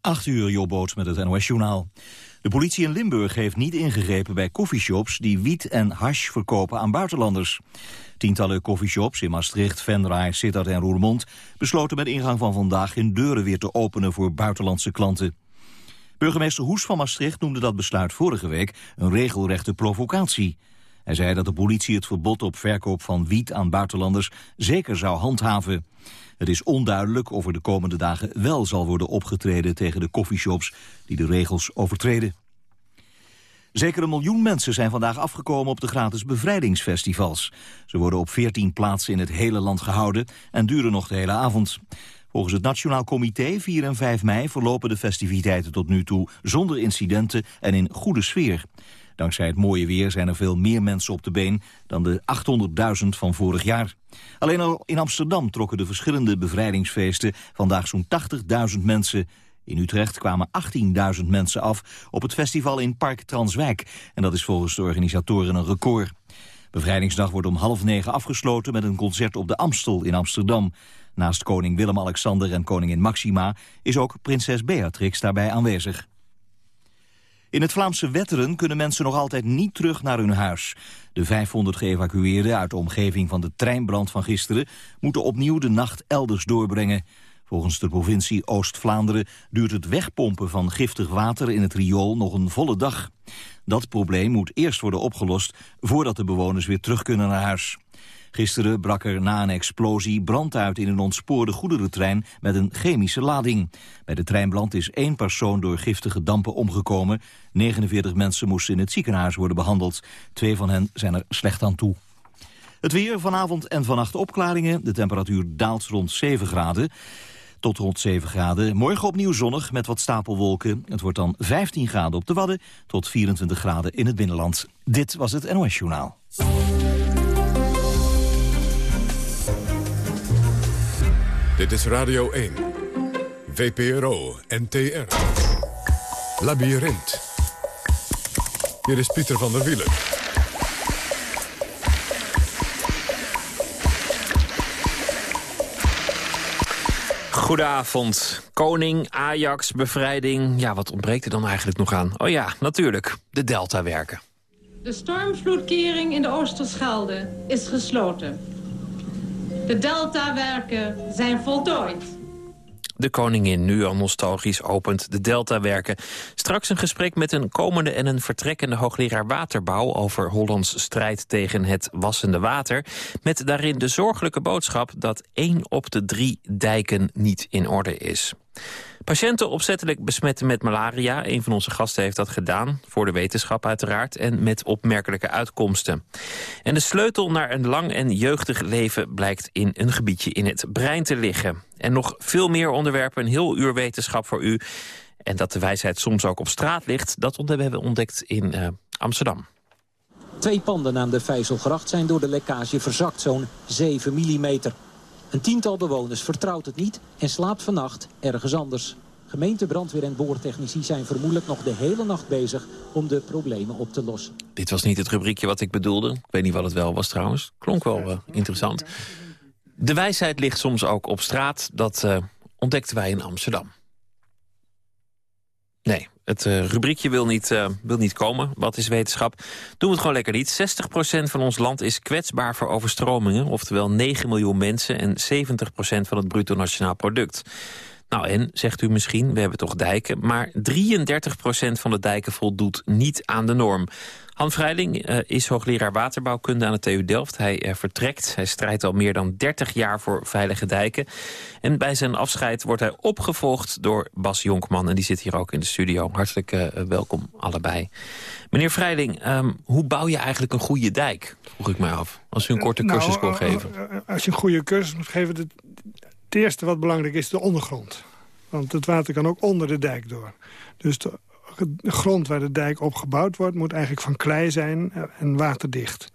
8 uur, Jobboot met het NOS-journaal. De politie in Limburg heeft niet ingegrepen bij coffeeshops... die wiet en hash verkopen aan buitenlanders. Tientallen coffeeshops in Maastricht, Venray, Sittard en Roermond... besloten met ingang van vandaag hun deuren weer te openen voor buitenlandse klanten. Burgemeester Hoes van Maastricht noemde dat besluit vorige week... een regelrechte provocatie. Hij zei dat de politie het verbod op verkoop van wiet aan buitenlanders... zeker zou handhaven. Het is onduidelijk of er de komende dagen wel zal worden opgetreden tegen de coffeeshops die de regels overtreden. Zeker een miljoen mensen zijn vandaag afgekomen op de gratis bevrijdingsfestivals. Ze worden op 14 plaatsen in het hele land gehouden en duren nog de hele avond. Volgens het Nationaal Comité 4 en 5 mei verlopen de festiviteiten tot nu toe zonder incidenten en in goede sfeer. Dankzij het mooie weer zijn er veel meer mensen op de been dan de 800.000 van vorig jaar. Alleen al in Amsterdam trokken de verschillende bevrijdingsfeesten vandaag zo'n 80.000 mensen. In Utrecht kwamen 18.000 mensen af op het festival in Park Transwijk. En dat is volgens de organisatoren een record. Bevrijdingsdag wordt om half negen afgesloten met een concert op de Amstel in Amsterdam. Naast koning Willem-Alexander en koningin Maxima is ook prinses Beatrix daarbij aanwezig. In het Vlaamse Wetteren kunnen mensen nog altijd niet terug naar hun huis. De 500 geëvacueerden uit de omgeving van de treinbrand van gisteren... moeten opnieuw de nacht elders doorbrengen. Volgens de provincie Oost-Vlaanderen duurt het wegpompen van giftig water in het riool nog een volle dag. Dat probleem moet eerst worden opgelost voordat de bewoners weer terug kunnen naar huis. Gisteren brak er na een explosie brand uit in een ontspoorde goederentrein met een chemische lading. Bij de treinbrand is één persoon door giftige dampen omgekomen. 49 mensen moesten in het ziekenhuis worden behandeld. Twee van hen zijn er slecht aan toe. Het weer vanavond en vannacht opklaringen. De temperatuur daalt rond 7 graden tot rond 7 graden. Morgen opnieuw zonnig met wat stapelwolken. Het wordt dan 15 graden op de Wadden tot 24 graden in het binnenland. Dit was het NOS Journaal. Dit is Radio 1. VPRO NTR. Labyrinth. Hier is Pieter van der Wielen. Goedenavond. Koning, Ajax, bevrijding. Ja, wat ontbreekt er dan eigenlijk nog aan? Oh ja, natuurlijk. De Delta-werken. De stormvloedkering in de Oosterschelde is gesloten. De Delta-werken zijn voltooid. De koningin, nu al nostalgisch, opent de Delta-werken. Straks een gesprek met een komende en een vertrekkende hoogleraar waterbouw... over Hollands strijd tegen het wassende water. Met daarin de zorgelijke boodschap dat één op de drie dijken niet in orde is. Patiënten opzettelijk besmetten met malaria. Een van onze gasten heeft dat gedaan, voor de wetenschap uiteraard... en met opmerkelijke uitkomsten. En de sleutel naar een lang en jeugdig leven... blijkt in een gebiedje in het brein te liggen. En nog veel meer onderwerpen, een heel uur wetenschap voor u. En dat de wijsheid soms ook op straat ligt... dat hebben we ontdekt in uh, Amsterdam. Twee panden aan de Vijzelgracht zijn door de lekkage verzakt, zo'n 7 millimeter. Een tiental bewoners vertrouwt het niet en slaapt vannacht ergens anders. Gemeente, brandweer en boortechnici zijn vermoedelijk nog de hele nacht bezig om de problemen op te lossen. Dit was niet het rubriekje wat ik bedoelde. Ik weet niet wat het wel was trouwens. Klonk wel uh, interessant. De wijsheid ligt soms ook op straat. Dat uh, ontdekten wij in Amsterdam. Nee, het uh, rubriekje wil niet, uh, wil niet komen. Wat is wetenschap? Doen we het gewoon lekker niet. 60% van ons land is kwetsbaar voor overstromingen. Oftewel 9 miljoen mensen en 70% van het bruto nationaal product. Nou en, zegt u misschien, we hebben toch dijken... maar 33% van de dijken voldoet niet aan de norm. Han Vrijling uh, is hoogleraar waterbouwkunde aan de TU Delft. Hij uh, vertrekt, hij strijdt al meer dan 30 jaar voor veilige dijken. En bij zijn afscheid wordt hij opgevolgd door Bas Jonkman. En die zit hier ook in de studio. Hartelijk uh, welkom allebei. Meneer Vrijling, um, hoe bouw je eigenlijk een goede dijk? Vroeg ik mij af. Als u een korte nou, cursus kon geven. Als je een goede cursus moet geven... Het, het eerste wat belangrijk is, de ondergrond. Want het water kan ook onder de dijk door. Dus de de grond waar de dijk opgebouwd wordt... moet eigenlijk van klei zijn en waterdicht.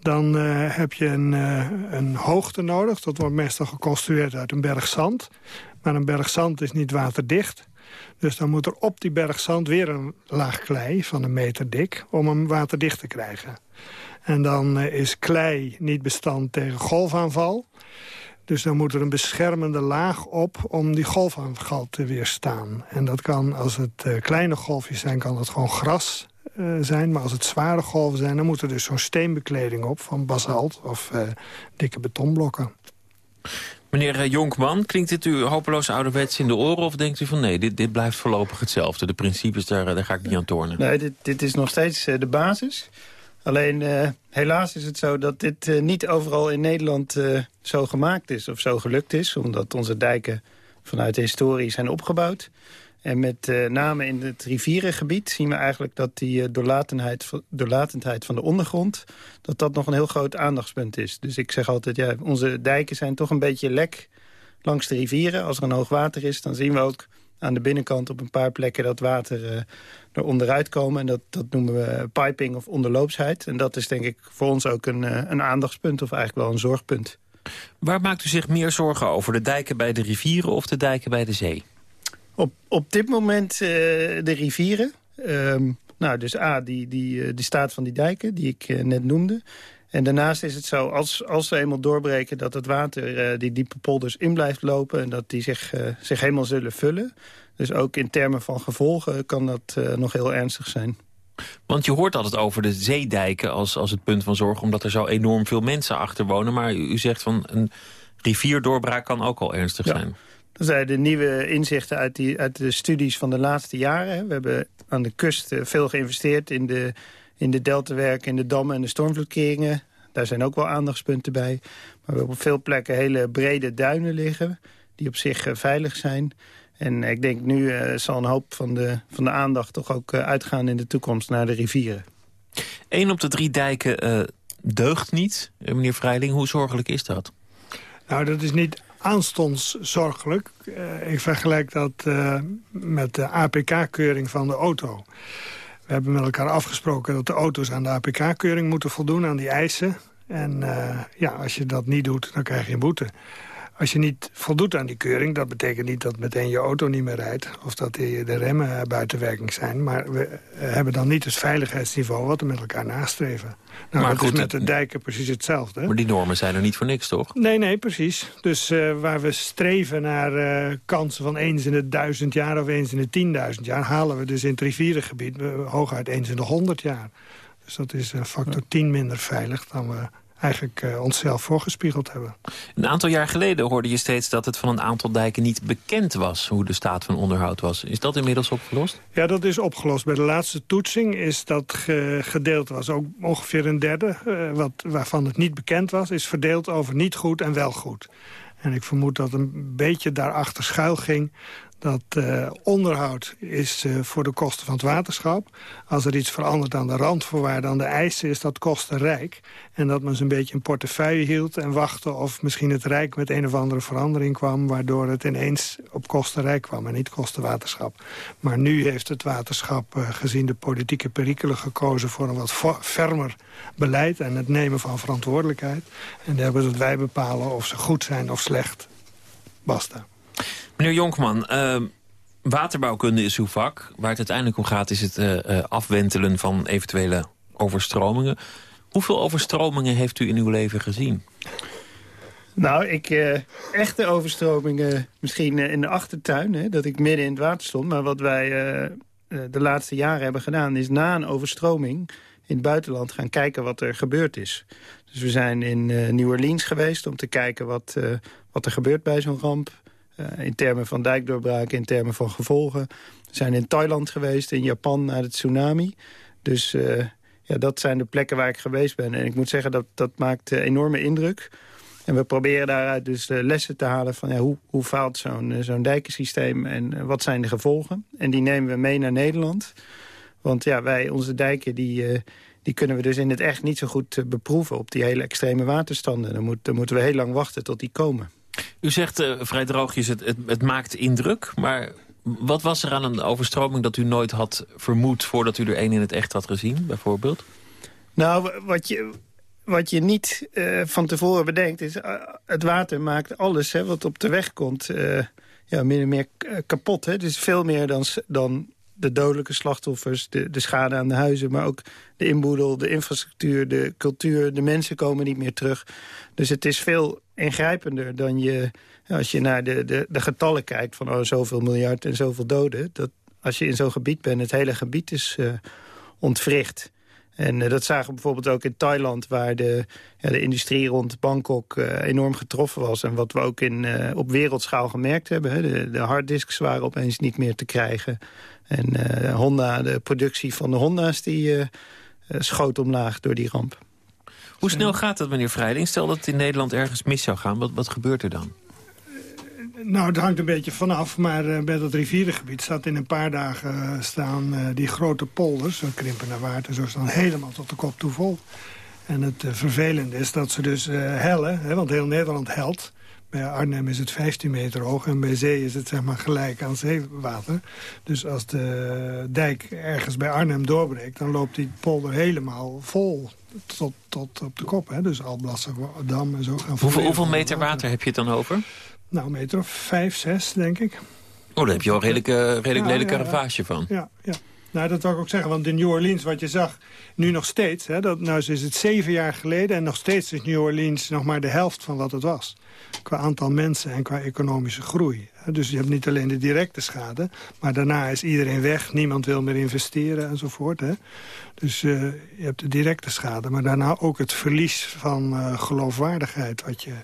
Dan uh, heb je een, uh, een hoogte nodig. Dat wordt meestal geconstrueerd uit een berg zand. Maar een berg zand is niet waterdicht. Dus dan moet er op die berg zand weer een laag klei van een meter dik... om hem waterdicht te krijgen. En dan uh, is klei niet bestand tegen golfaanval. Dus dan moet er een beschermende laag op om die golfaanval te weerstaan. En dat kan, als het uh, kleine golfjes zijn, kan dat gewoon gras uh, zijn. Maar als het zware golven zijn, dan moet er dus zo'n steenbekleding op... van basalt of uh, dikke betonblokken. Meneer Jonkman, klinkt dit u hopeloos ouderwets in de oren... of denkt u van nee, dit, dit blijft voorlopig hetzelfde? De principes, daar, daar ga ik niet aan tornen. Nee, dit, dit is nog steeds de basis. Alleen uh, helaas is het zo dat dit uh, niet overal in Nederland uh, zo gemaakt is of zo gelukt is. Omdat onze dijken vanuit de historie zijn opgebouwd. En met name in het rivierengebied zien we eigenlijk dat die doorlatendheid, doorlatendheid van de ondergrond... dat dat nog een heel groot aandachtspunt is. Dus ik zeg altijd, ja, onze dijken zijn toch een beetje lek langs de rivieren. Als er een hoog water is, dan zien we ook aan de binnenkant op een paar plekken dat water uh, er onderuit komen. En dat, dat noemen we piping of onderloopsheid. En dat is denk ik voor ons ook een, uh, een aandachtspunt of eigenlijk wel een zorgpunt. Waar maakt u zich meer zorgen over? De dijken bij de rivieren of de dijken bij de zee? Op, op dit moment uh, de rivieren. Um, nou, dus A, die, die, die staat van die dijken die ik net noemde. En daarnaast is het zo, als, als we eenmaal doorbreken... dat het water uh, die diepe polders in blijft lopen... en dat die zich, uh, zich helemaal zullen vullen. Dus ook in termen van gevolgen kan dat uh, nog heel ernstig zijn. Want je hoort altijd over de zeedijken als, als het punt van zorg... omdat er zo enorm veel mensen achter wonen. Maar u, u zegt van een rivierdoorbraak kan ook al ernstig ja. zijn. Dat zijn de nieuwe inzichten uit, die, uit de studies van de laatste jaren. We hebben aan de kust veel geïnvesteerd in de in de deltawerken, in de dammen en de stormvloedkeringen. Daar zijn ook wel aandachtspunten bij. Maar we hebben op veel plekken hele brede duinen liggen... die op zich uh, veilig zijn. En ik denk nu uh, zal een hoop van de, van de aandacht toch ook uh, uitgaan in de toekomst naar de rivieren. Eén op de drie dijken deugt niet, meneer Vrijling. Hoe zorgelijk is dat? Nou, dat is niet aanstonds zorgelijk. ik vergelijk dat met de APK-keuring van de auto. We hebben met elkaar afgesproken dat de auto's aan de APK-keuring moeten voldoen, aan die eisen. En uh, ja, als je dat niet doet, dan krijg je een boete. Als je niet voldoet aan die keuring, dat betekent niet dat meteen je auto niet meer rijdt. Of dat de remmen buiten werking zijn. Maar we hebben dan niet het veiligheidsniveau wat we met elkaar nastreven. Nou, maar dat goed, is met de dijken precies hetzelfde. Maar die normen zijn er niet voor niks, toch? Nee, nee, precies. Dus uh, waar we streven naar uh, kansen van eens in de duizend jaar of eens in de tienduizend jaar... halen we dus in het rivierengebied uh, hooguit eens in de honderd jaar. Dus dat is een factor tien minder veilig dan we eigenlijk uh, onszelf voorgespiegeld hebben. Een aantal jaar geleden hoorde je steeds dat het van een aantal dijken niet bekend was... hoe de staat van onderhoud was. Is dat inmiddels opgelost? Ja, dat is opgelost. Bij de laatste toetsing is dat ge gedeeld was. Ook ongeveer een derde, uh, wat, waarvan het niet bekend was... is verdeeld over niet goed en wel goed. En ik vermoed dat een beetje daarachter schuil ging dat uh, onderhoud is uh, voor de kosten van het waterschap. Als er iets verandert aan de randvoorwaarden, aan de eisen... is dat kostenrijk. En dat men zo'n beetje een portefeuille hield en wachtte... of misschien het Rijk met een of andere verandering kwam... waardoor het ineens op kostenrijk kwam en niet kostenwaterschap. Maar nu heeft het waterschap uh, gezien de politieke perikelen gekozen... voor een wat fermer beleid en het nemen van verantwoordelijkheid. En daar hebben dat wij bepalen of ze goed zijn of slecht. Basta. Meneer Jonkman, uh, waterbouwkunde is uw vak. Waar het uiteindelijk om gaat is het uh, afwentelen van eventuele overstromingen. Hoeveel overstromingen heeft u in uw leven gezien? Nou, ik, uh, echte overstromingen misschien in de achtertuin, hè, dat ik midden in het water stond. Maar wat wij de laatste jaren hebben gedaan is na een overstroming in het buitenland gaan kijken wat er gebeurd is. Dus we zijn in New Orleans geweest om te kijken wat, wat er gebeurt bij zo'n ramp. Uh, in termen van dijkdoorbraken, in termen van gevolgen. We zijn in Thailand geweest, in Japan na de tsunami. Dus uh, ja, dat zijn de plekken waar ik geweest ben. En ik moet zeggen, dat, dat maakt uh, enorme indruk. En we proberen daaruit dus lessen te halen van ja, hoe, hoe faalt zo'n zo'n dijkensysteem en wat zijn de gevolgen. En die nemen we mee naar Nederland. Want ja, wij, onze dijken, die, die kunnen we dus in het echt niet zo goed beproeven op die hele extreme waterstanden. Dan, dan moeten we heel lang wachten tot die komen. U zegt uh, vrij droogjes, het, het, het, maakt indruk. Maar wat was er aan een overstroming dat u nooit had vermoed... voordat u er één in het echt had gezien, bijvoorbeeld? Nou, wat je, wat je niet uh, van tevoren bedenkt is... Uh, het water maakt alles hè, wat op de weg komt... ja, min of meer kapot. Hè? Is veel meer dan, dan de dodelijke slachtoffers, de, de schade aan de huizen... maar ook de inboedel, de infrastructuur, de cultuur, de mensen komen niet meer terug. Dus het is veel ingrijpender dan je... Als je naar de, de, de getallen kijkt van oh, zoveel miljard en zoveel doden... Dat, als je in zo'n gebied bent, het hele gebied is uh, ontwricht. En uh, dat zagen we bijvoorbeeld ook in Thailand... waar de, ja, de industrie rond Bangkok uh, enorm getroffen was. En wat we ook in, op wereldschaal gemerkt hebben. Hè, de, de harddisks waren opeens niet meer te krijgen. En Honda, de productie van de Honda's... die schoot omlaag door die ramp. Hoe snel gaat dat, meneer Vrijding? Stel dat het in Nederland ergens mis zou gaan. Wat, wat gebeurt er dan? Nou, het hangt een beetje vanaf, maar uh, bij dat rivierengebied staat in een paar dagen uh, staan uh, die grote polders, zo krimpen naar waard en zo, staan helemaal tot de kop toe vol. En het vervelende is dat ze dus hellen, hè, want heel Nederland helt. Bij Arnhem is het 15 meter hoog en bij zee is het zeg maar gelijk aan zeewater. Dus als de dijk ergens bij Arnhem doorbreekt, dan loopt die polder helemaal vol tot, tot op de kop. Hè. Dus Alblasserdam en zo gaan Hoeveel, hoeveel meter water heb je het dan over? Nou, een meter of vijf, zes, denk ik. Oh, daar heb je al een redelijk, redelijk ja, lelijke ravage van. Ja, ja. Nou, dat wil ik ook zeggen, want in New Orleans, wat je zag, nu nog steeds... Hè, dat, nou is het zeven jaar geleden en nog steeds is New Orleans nog maar de helft van wat het was. Qua aantal mensen en qua economische groei. Dus je hebt niet alleen de directe schade, maar daarna is iedereen weg. Niemand wil meer investeren enzovoort. Hè. Dus uh, je hebt de directe schade, maar daarna ook het verlies van uh, geloofwaardigheid... wat je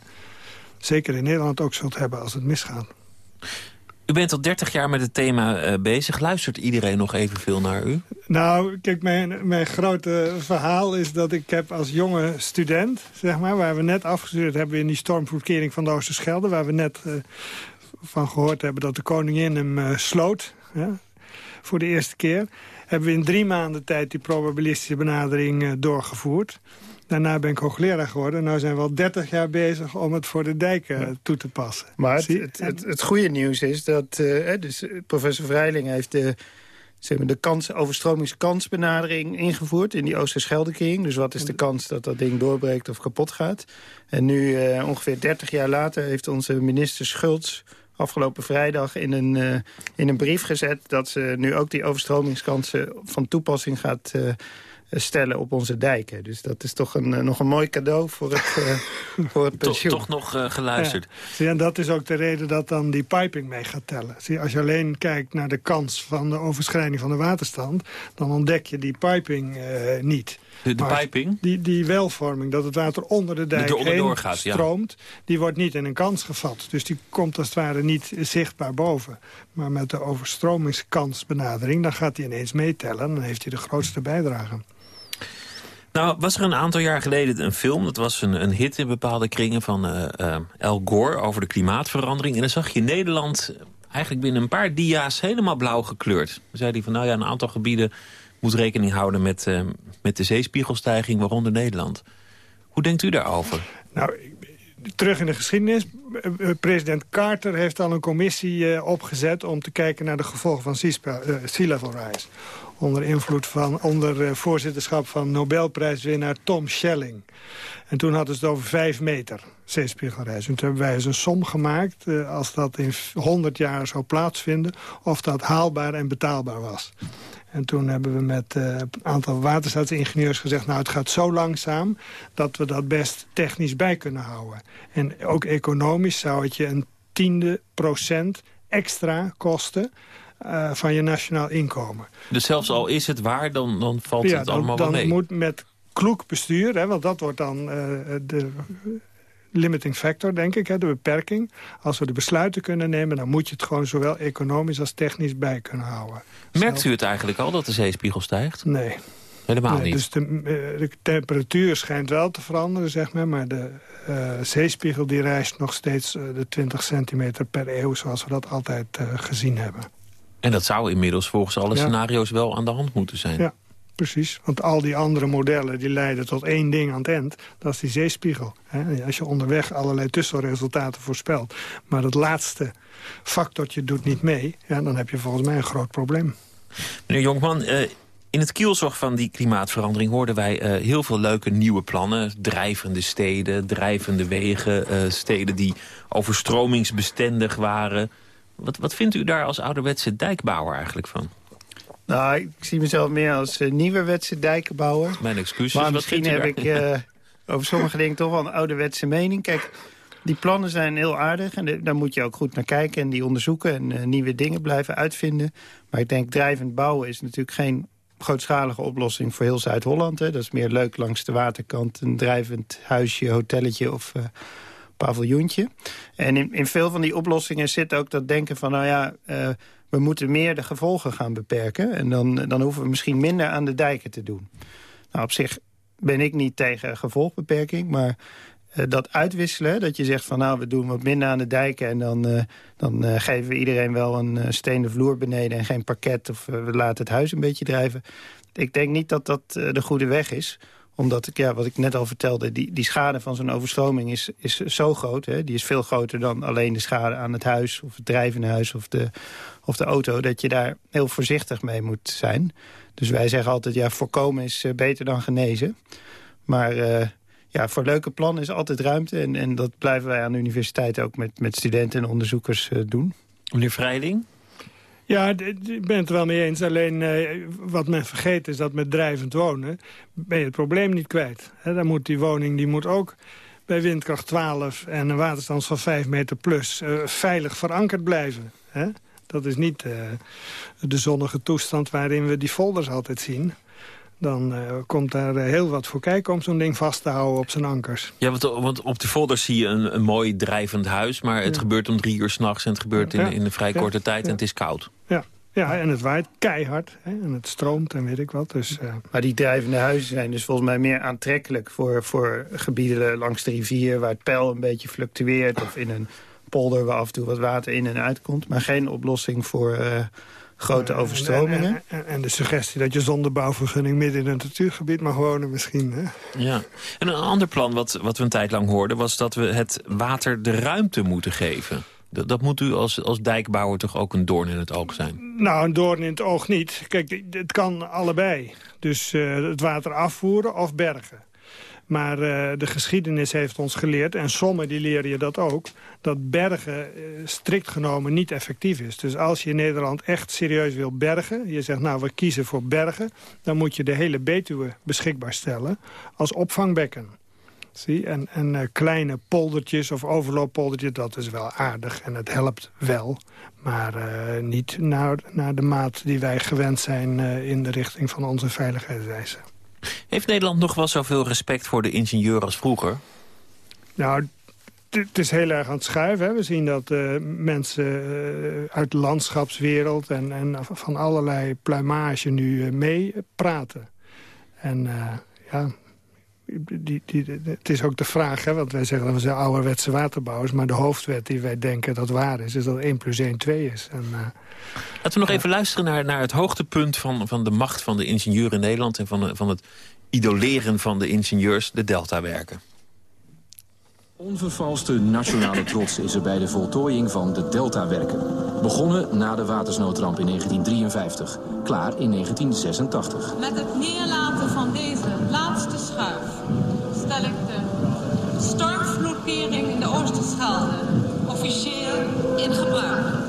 zeker in Nederland ook zult hebben als het misgaat. U bent al 30 jaar met het thema uh, bezig. Luistert iedereen nog evenveel naar u? Nou, kijk, mijn, mijn grote verhaal is dat ik heb als jonge student... zeg maar, waar we net afgestudeerd hebben in die stormvloedkering van de Oosterschelde... waar we net uh, van gehoord hebben dat de koningin hem uh, sloot... Voor de eerste keer... hebben we in drie maanden tijd die probabilistische benadering doorgevoerd... Daarna ben ik hoogleraar geworden. Nu zijn we al 30 jaar bezig om het voor de dijken toe te passen. Maar het, het, het, goede nieuws is dat uh, dus professor Vrijling heeft de, zeg maar, de kans, overstromingskansbenadering ingevoerd in die Oosterscheldekering. Dus wat is de kans dat dat ding doorbreekt of kapot gaat? En nu, uh, ongeveer 30 jaar later, heeft onze minister Schultz afgelopen vrijdag in een, uh, in een brief gezet... dat ze nu ook die overstromingskansen van toepassing gaat stellen op onze dijken. Dus dat is toch een, eh, nog een mooi cadeau voor het, uh, voor het pensioen. Toch, toch nog uh, geluisterd. Ja. en dat is ook de reden dat dan die piping mee gaat tellen. Zie, als je alleen kijkt naar de kans van de overschrijding van de waterstand... dan ontdek je die piping uh, niet. De, de piping? Die, die welvorming, dat het water onder de dijk de heen gaat, stroomt... die wordt niet in een kans gevat. Dus die komt als het ware niet zichtbaar boven. Maar met de overstromingskansbenadering... dan gaat hij ineens meetellen en dan heeft hij de grootste bijdrage. Nou, was er een aantal jaar geleden een film... dat was een, een hit in bepaalde kringen van uh, uh, El Gore... over de klimaatverandering. En dan zag je Nederland eigenlijk binnen een paar dia's helemaal blauw gekleurd. Dan zei hij van, nou ja, een aantal gebieden moet rekening houden... met, uh, met de zeespiegelstijging, waaronder Nederland. Hoe denkt u daarover? Nou, terug in de geschiedenis. President Carter heeft al een commissie opgezet... om te kijken naar de gevolgen van sea level rise onder invloed van, onder voorzitterschap van Nobelprijswinnaar Tom Schelling. En toen hadden ze het over vijf meter zeespiegelreis. En toen hebben wij eens een som gemaakt, als dat in 100 jaar zou plaatsvinden, of dat haalbaar en betaalbaar was. En toen hebben we met uh, een aantal waterstaatsingenieurs gezegd... nou, het gaat zo langzaam dat we dat best technisch bij kunnen houden. En ook economisch zou het je een tiende procent extra kosten... Uh, van je nationaal inkomen. Dus zelfs al is het waar, dan, dan valt het allemaal dan, wel mee? Dan moet met kloek bestuur, hè, want dat wordt dan uh, de limiting factor, denk ik, hè, de beperking. Als we de besluiten kunnen nemen, dan moet je het gewoon zowel economisch als technisch bij kunnen houden. Merkt u het eigenlijk al dat de zeespiegel stijgt? Nee. Helemaal nee, niet? Dus de, de, temperatuur schijnt wel te veranderen, zeg maar. Maar de uh, zeespiegel die rijst nog steeds uh, de 20 centimeter per eeuw... zoals we dat altijd uh, gezien hebben. En dat zou inmiddels volgens alle scenario's wel aan de hand moeten zijn. Ja, precies. Want al die andere modellen die leiden tot één ding aan het eind. Dat is die zeespiegel. Als je onderweg allerlei tussenresultaten voorspelt... maar dat laatste factortje doet niet mee... Ja, dan heb je volgens mij een groot probleem. Meneer Jonkman, eh, in het kielzog van die klimaatverandering hoorden wij uh, heel veel leuke nieuwe plannen. Drijvende steden, drijvende wegen, uh, steden die overstromingsbestendig waren. Wat, wat vindt u daar als ouderwetse dijkbouwer eigenlijk van? Nou, ik zie mezelf meer als uh, nieuwerwetse dijkenbouwer. Mijn excuses. Maar misschien heb ik uh, over sommige dingen toch wel een ouderwetse mening. Kijk, die plannen zijn heel aardig en daar moet je ook goed naar kijken... en die onderzoeken en uh, nieuwe dingen blijven uitvinden. Maar ik denk drijvend bouwen is natuurlijk geen grootschalige oplossing voor heel Zuid-Holland. Dat is meer leuk langs de waterkant, een drijvend huisje, hotelletje of uh, paviljoentje. En in, in veel van die oplossingen zit ook dat denken van... nou ja, uh, we moeten meer de gevolgen gaan beperken. En dan, dan hoeven we misschien minder aan de dijken te doen. Nou, op zich ben ik niet tegen gevolgbeperking, maar uh, dat uitwisselen, dat je zegt van nou we doen wat minder aan de dijken en dan, uh, dan uh, geven we iedereen wel een stenen vloer beneden en geen parket of we laten het huis een beetje drijven. Ik denk niet dat dat de goede weg is omdat, ik, ja, wat ik net al vertelde, die, die schade van zo'n overstroming is, is zo groot. Hè? Die is veel groter dan alleen de schade aan het huis of het drijvende huis of de, of de auto. Dat je daar heel voorzichtig mee moet zijn. Dus wij zeggen altijd, ja, voorkomen is beter dan genezen. Maar ja, voor leuke plannen is altijd ruimte. En, en dat blijven wij aan de universiteit ook met, met studenten en onderzoekers uh, doen. Meneer Vrijling? Ja, ik ben het er wel mee eens. Alleen uh, wat men vergeet is dat met drijvend wonen... ben je het probleem niet kwijt. He, dan moet die woning die moet ook bij windkracht 12 en een waterstand van 5 meter plus... Uh, veilig verankerd blijven. He? Dat is niet de zonnige toestand waarin we die folders altijd zien dan uh, komt daar uh, heel wat voor kijken om zo'n ding vast te houden op zijn ankers. Ja, want, want op de folders zie je een, een mooi drijvend huis... maar het Ja. gebeurt om drie uur s'nachts en het gebeurt in, Ja. in een vrij Ja. korte tijd... En het is koud. Ja, en het waait keihard hè, en het stroomt en weet ik wat. Dus, eh, Maar die drijvende huizen zijn dus volgens mij meer aantrekkelijk... voor, voor gebieden langs de rivier waar het peil een beetje fluctueert... of in een polder waar af en toe wat water in en uit komt. Maar geen oplossing voor eh, grote en- overstromingen. En, en, en de suggestie dat je zonder bouwvergunning midden in een natuurgebied mag wonen misschien. Hè? Ja. En een ander plan wat, wat we een tijd lang hoorden... was dat we het water de ruimte moeten geven. Dat, dat moet u als, als dijkbouwer toch ook een doorn in het oog zijn? Nou, een doorn in het oog niet. Kijk, het kan allebei. Dus eh, het water afvoeren of bergen. Maar eh, de geschiedenis heeft ons geleerd, en sommen die leren je dat ook... dat bergen eh, strikt genomen niet effectief is. Dus als je Nederland echt serieus wil bergen... je zegt, nou, we kiezen voor bergen... dan moet je de hele Betuwe beschikbaar stellen als opvangbekken. Zie? En, en eh, kleine poldertjes of overlooppoldertjes, dat is wel aardig en het helpt wel. Maar eh, niet naar, naar de maat die wij gewend zijn eh, in de richting van onze veiligheidseisen. Heeft Nederland nog wel zoveel respect voor de ingenieur als vroeger? Nou, het- is heel erg aan het schuiven. Hè. We zien dat mensen uit de landschapswereld en, en van allerlei pluimage nu eh, mee praten. En ja, die, die, het is ook de vraag, hè, want wij zeggen dat we zijn ouderwetse waterbouwers... maar de hoofdwet die wij denken dat waar is, is dat 1 plus 1 2 is. En, eh, Laten we nog even luisteren naar, naar het hoogtepunt van, van de macht van de ingenieur in Nederland... en van, van het idoleren van de ingenieurs, de Deltawerken. Onvervalste nationale trots is er bij de voltooiing van de Deltawerken. Begonnen na de watersnoodramp in 1953. Klaar in 1986. Met het neerlaten van deze laatste schuif stel ik de stormvloedkering in de Oosterschelde officieel in gebruik.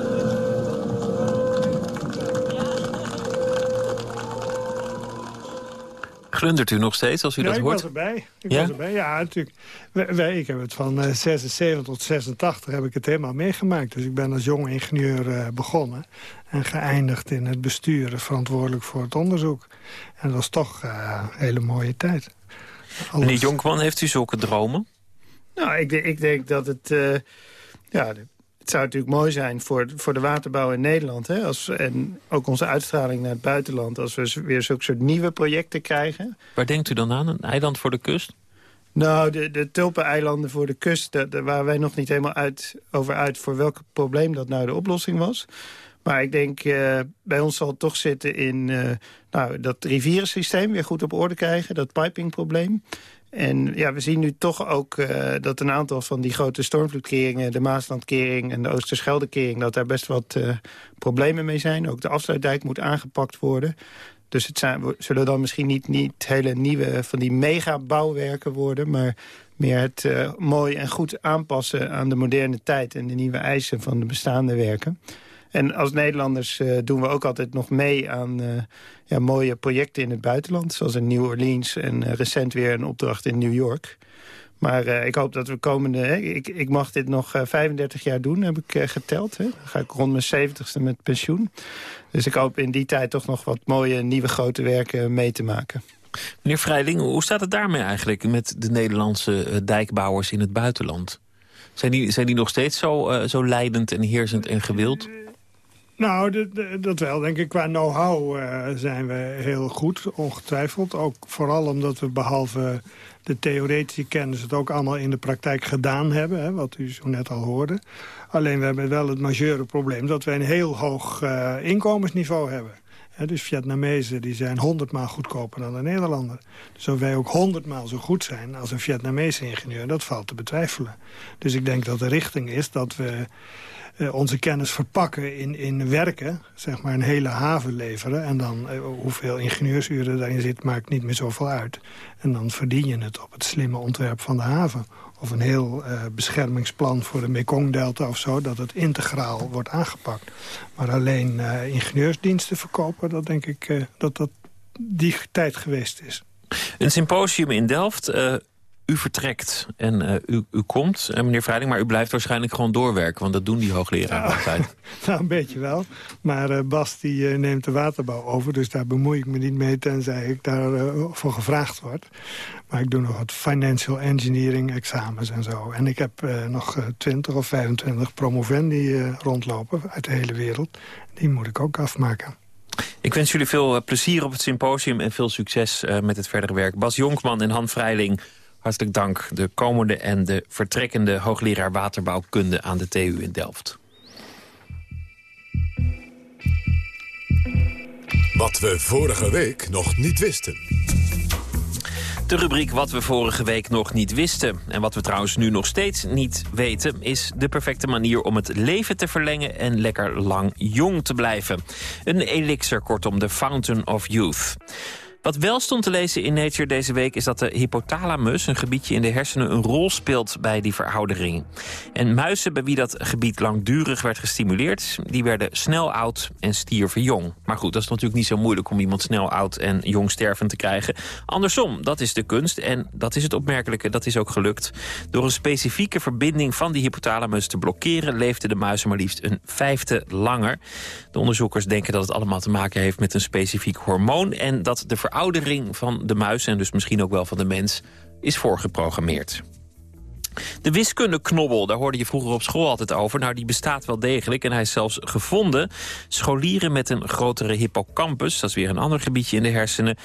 Glundert u nog steeds als u ja, dat ik hoort? was erbij. Ik Ja? was erbij. Ja, natuurlijk. Wij, wij- ik heb het van eh 76 tot 86 heb ik het helemaal meegemaakt. Dus ik ben als jong ingenieur eh, begonnen. En geëindigd in het besturen, verantwoordelijk voor het onderzoek. En dat was toch eh, een hele mooie tijd. Alles- Meneer Jonkman, heeft u zulke dromen? Nou, ik, denk- ik denk dat het... eh, ja, het zou natuurlijk mooi zijn voor, voor de waterbouw in Nederland. Hè, als, en ook onze uitstraling naar het buitenland. Als we weer zulke soort nieuwe projecten krijgen. Waar denkt u dan aan? Een eiland voor de kust? Nou, de, de tulpeneilanden voor de kust... Daar, daar waren wij nog niet helemaal uit, over uit... voor welk probleem dat nou de oplossing was. Maar ik denk, eh, bij ons zal het toch zitten in... eh, nou, dat rivierensysteem weer goed op orde krijgen. Dat pipingprobleem. En ja, we zien nu toch ook eh, dat een aantal van die grote stormvloedkeringen... de Maaslandkering en de Oosterscheldekering... dat daar best wat eh, problemen mee zijn. Ook de afsluitdijk moet aangepakt worden. Dus het zijn, zullen dan misschien niet, niet hele nieuwe van die mega-bouwwerken worden... maar meer het eh, mooi en goed aanpassen aan de moderne tijd... en de nieuwe eisen van de bestaande werken. En als Nederlanders doen we ook altijd nog mee aan ja, mooie projecten in het buitenland. Zoals in New Orleans en recent weer een opdracht in New York. Maar ik hoop dat we komende... Hè, ik, ik mag dit nog uh, 35 jaar doen, heb ik geteld. Hè. Dan ga ik rond mijn 70ste met pensioen. Dus ik hoop in die tijd toch nog wat mooie nieuwe grote werken mee te maken. Meneer Vrijling, hoe staat het daarmee eigenlijk... met de Nederlandse dijkbouwers in het buitenland? Zijn die, zijn die nog steeds zo, zo leidend en heersend en gewild? Nou, dat wel. Denk ik, qua know-how zijn we heel goed, ongetwijfeld. Ook vooral omdat we behalve de theoretische kennis het ook allemaal in de praktijk gedaan hebben. Hè, wat u zo net al hoorde. Alleen we hebben wel het majeure probleem dat we een heel hoog uh, inkomensniveau hebben. Dus Vietnamezen die zijn honderdmaal goedkoper dan de Nederlander. Dus of wij ook honderdmaal zo goed zijn als een Vietnamese ingenieur, dat valt te betwijfelen. Dus ik denk dat de richting is dat we uh, onze kennis verpakken in, in werken. Zeg maar een hele haven leveren. En dan uh, hoeveel ingenieursuren daarin zit, maakt niet meer zoveel uit. En dan verdien je het op het slimme ontwerp van de haven. Of een heel uh, beschermingsplan voor de Mekongdelta of zo. Dat het integraal wordt aangepakt. Maar alleen ingenieursdiensten verkopen, dat denk ik dat dat die tijd geweest is. Een symposium in Delft u vertrekt en uh, u, u komt, uh, meneer Vrijding... maar u blijft waarschijnlijk gewoon doorwerken... want dat doen die hoogleraren altijd. nou, een beetje wel. Maar uh, Bas die, neemt de waterbouw over... dus daar bemoei ik me niet mee tenzij ik daarvoor voor gevraagd word. Maar ik doe nog wat financial engineering examens en zo. En ik heb nog 20 of 25 promovendi rondlopen uit de hele wereld. Die moet ik ook afmaken. Ik wens jullie veel plezier op het symposium en veel succes met het verdere werk. Bas Jonkman en Han Vrijling Hartelijk dank. De komende en de vertrekkende hoogleraar waterbouwkunde aan de TU in Delft. Wat we vorige week nog niet wisten. De rubriek Wat we vorige week nog niet wisten. En wat we trouwens nu nog steeds niet weten... is de perfecte manier om het leven te verlengen... en lekker lang jong te blijven. Een elixir, kortom, de Fountain of Youth. Wat wel stond te lezen in Nature deze week... is dat de hypothalamus, een gebiedje in de hersenen... een rol speelt bij die veroudering. En muizen bij wie dat gebied langdurig werd gestimuleerd... die werden snel oud en stierven jong. Maar goed, dat is natuurlijk niet zo moeilijk... om iemand snel oud en jong stervend te krijgen. Andersom, dat is de kunst. En dat is het opmerkelijke, dat is ook gelukt. Door een specifieke verbinding van die hypothalamus te blokkeren... leefden de muizen maar liefst een vijfde langer. De onderzoekers denken dat het allemaal te maken heeft met een specifiek hormoon... en dat de veroudering van de muis en dus misschien ook wel van de mens is voorgeprogrammeerd. De wiskundeknobbel, daar hoorde je vroeger op school altijd over. Nou, die bestaat wel degelijk en hij is zelfs gevonden. Scholieren met een grotere hippocampus, dat is weer een ander gebiedje in de hersenen...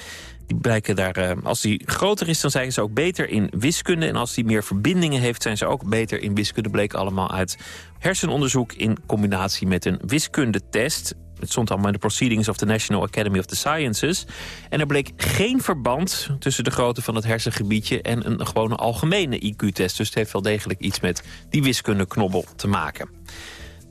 die blijken daar, eh, als die groter is, dan zijn ze ook beter in wiskunde... en als die meer verbindingen heeft, zijn ze ook beter in wiskunde... bleek allemaal uit hersenonderzoek in combinatie met een wiskundetest. Het stond allemaal in de Proceedings of the National Academy of the Sciences. En er bleek geen verband tussen de grootte van het hersengebiedje... en een gewone algemene IQ-test. Dus het heeft wel degelijk iets met die wiskundeknobbel te maken.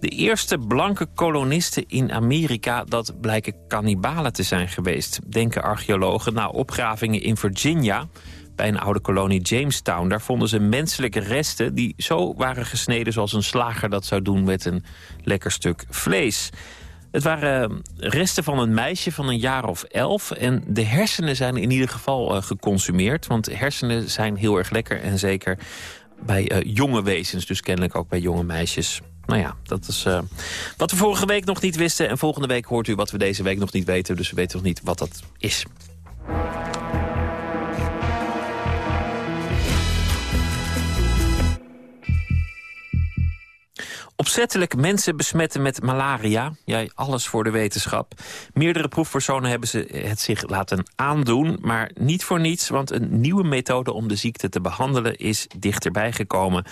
De eerste blanke kolonisten in Amerika, dat blijken kannibalen te zijn geweest. Denken archeologen na opgravingen in Virginia bij een oude kolonie Jamestown. Daar vonden ze menselijke resten die zo waren gesneden... zoals een slager dat zou doen met een lekker stuk vlees. Het waren eh, resten van een meisje van een jaar of elf. En de hersenen zijn in ieder geval uh, geconsumeerd. Want hersenen zijn heel erg lekker. En zeker bij uh, jonge wezens. Dus kennelijk ook bij jonge meisjes. Nou ja, dat is wat we vorige week nog niet wisten. En volgende week hoort u wat we deze week nog niet weten. Dus we weten nog niet wat dat is. Opzettelijk mensen besmetten met malaria. Jij, alles voor de wetenschap. Meerdere proefpersonen hebben ze het zich laten aandoen. Maar niet voor niets, want een nieuwe methode om de ziekte te behandelen is dichterbij gekomen.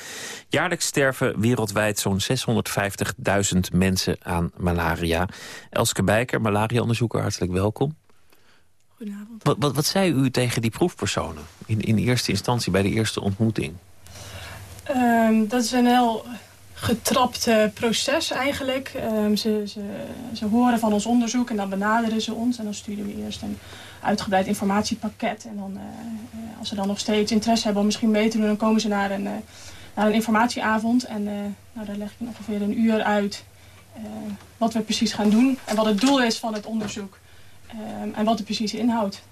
Jaarlijks sterven wereldwijd zo'n 650.000 mensen aan malaria. Elske Bijker, malaria-onderzoeker, hartelijk welkom. Goedenavond. Wat, wat, wat zei u tegen die proefpersonen in, in eerste instantie bij de eerste ontmoeting? Um, dat is een heel getrapt proces eigenlijk. Um, ze, ze, ze horen van ons onderzoek en dan benaderen ze ons. En dan sturen we eerst een uitgebreid informatiepakket. En dan, uh, als ze dan nog steeds interesse hebben om misschien mee te doen... dan komen ze naar een, uh, naar een informatieavond. En uh, nou, daar leg ik ongeveer een uur uit wat we precies gaan doen en wat het doel is van het onderzoek. en wat het precies inhoudt.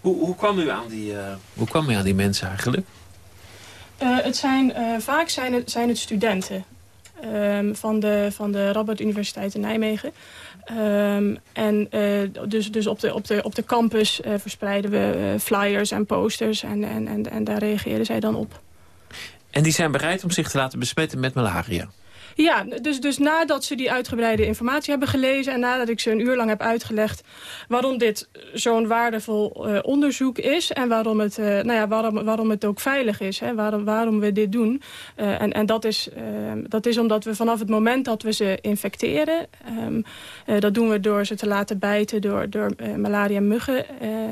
Hoe, hoe, kwam u aan die, hoe kwam u aan die mensen eigenlijk? het zijn, vaak zijn het, zijn het studenten. Ehm, van, de, van de Radboud Universiteit in Nijmegen. Um, en uh, dus, dus op, de, op, de, op de campus uh, verspreiden we uh, flyers en posters en, en, en, en daar reageren zij dan op. En die zijn bereid om zich te laten besmetten met malaria? Ja, dus, dus nadat ze die uitgebreide informatie hebben gelezen... en nadat ik ze een uur lang heb uitgelegd... waarom dit zo'n waardevol uh, onderzoek is... en waarom het, uh, nou ja, waarom, waarom het ook veilig is, hè, waarom, waarom we dit doen. Uh, en en dat, is, dat is omdat we vanaf het moment dat we ze infecteren... Um, dat doen we door ze te laten bijten door, door malaria-muggen...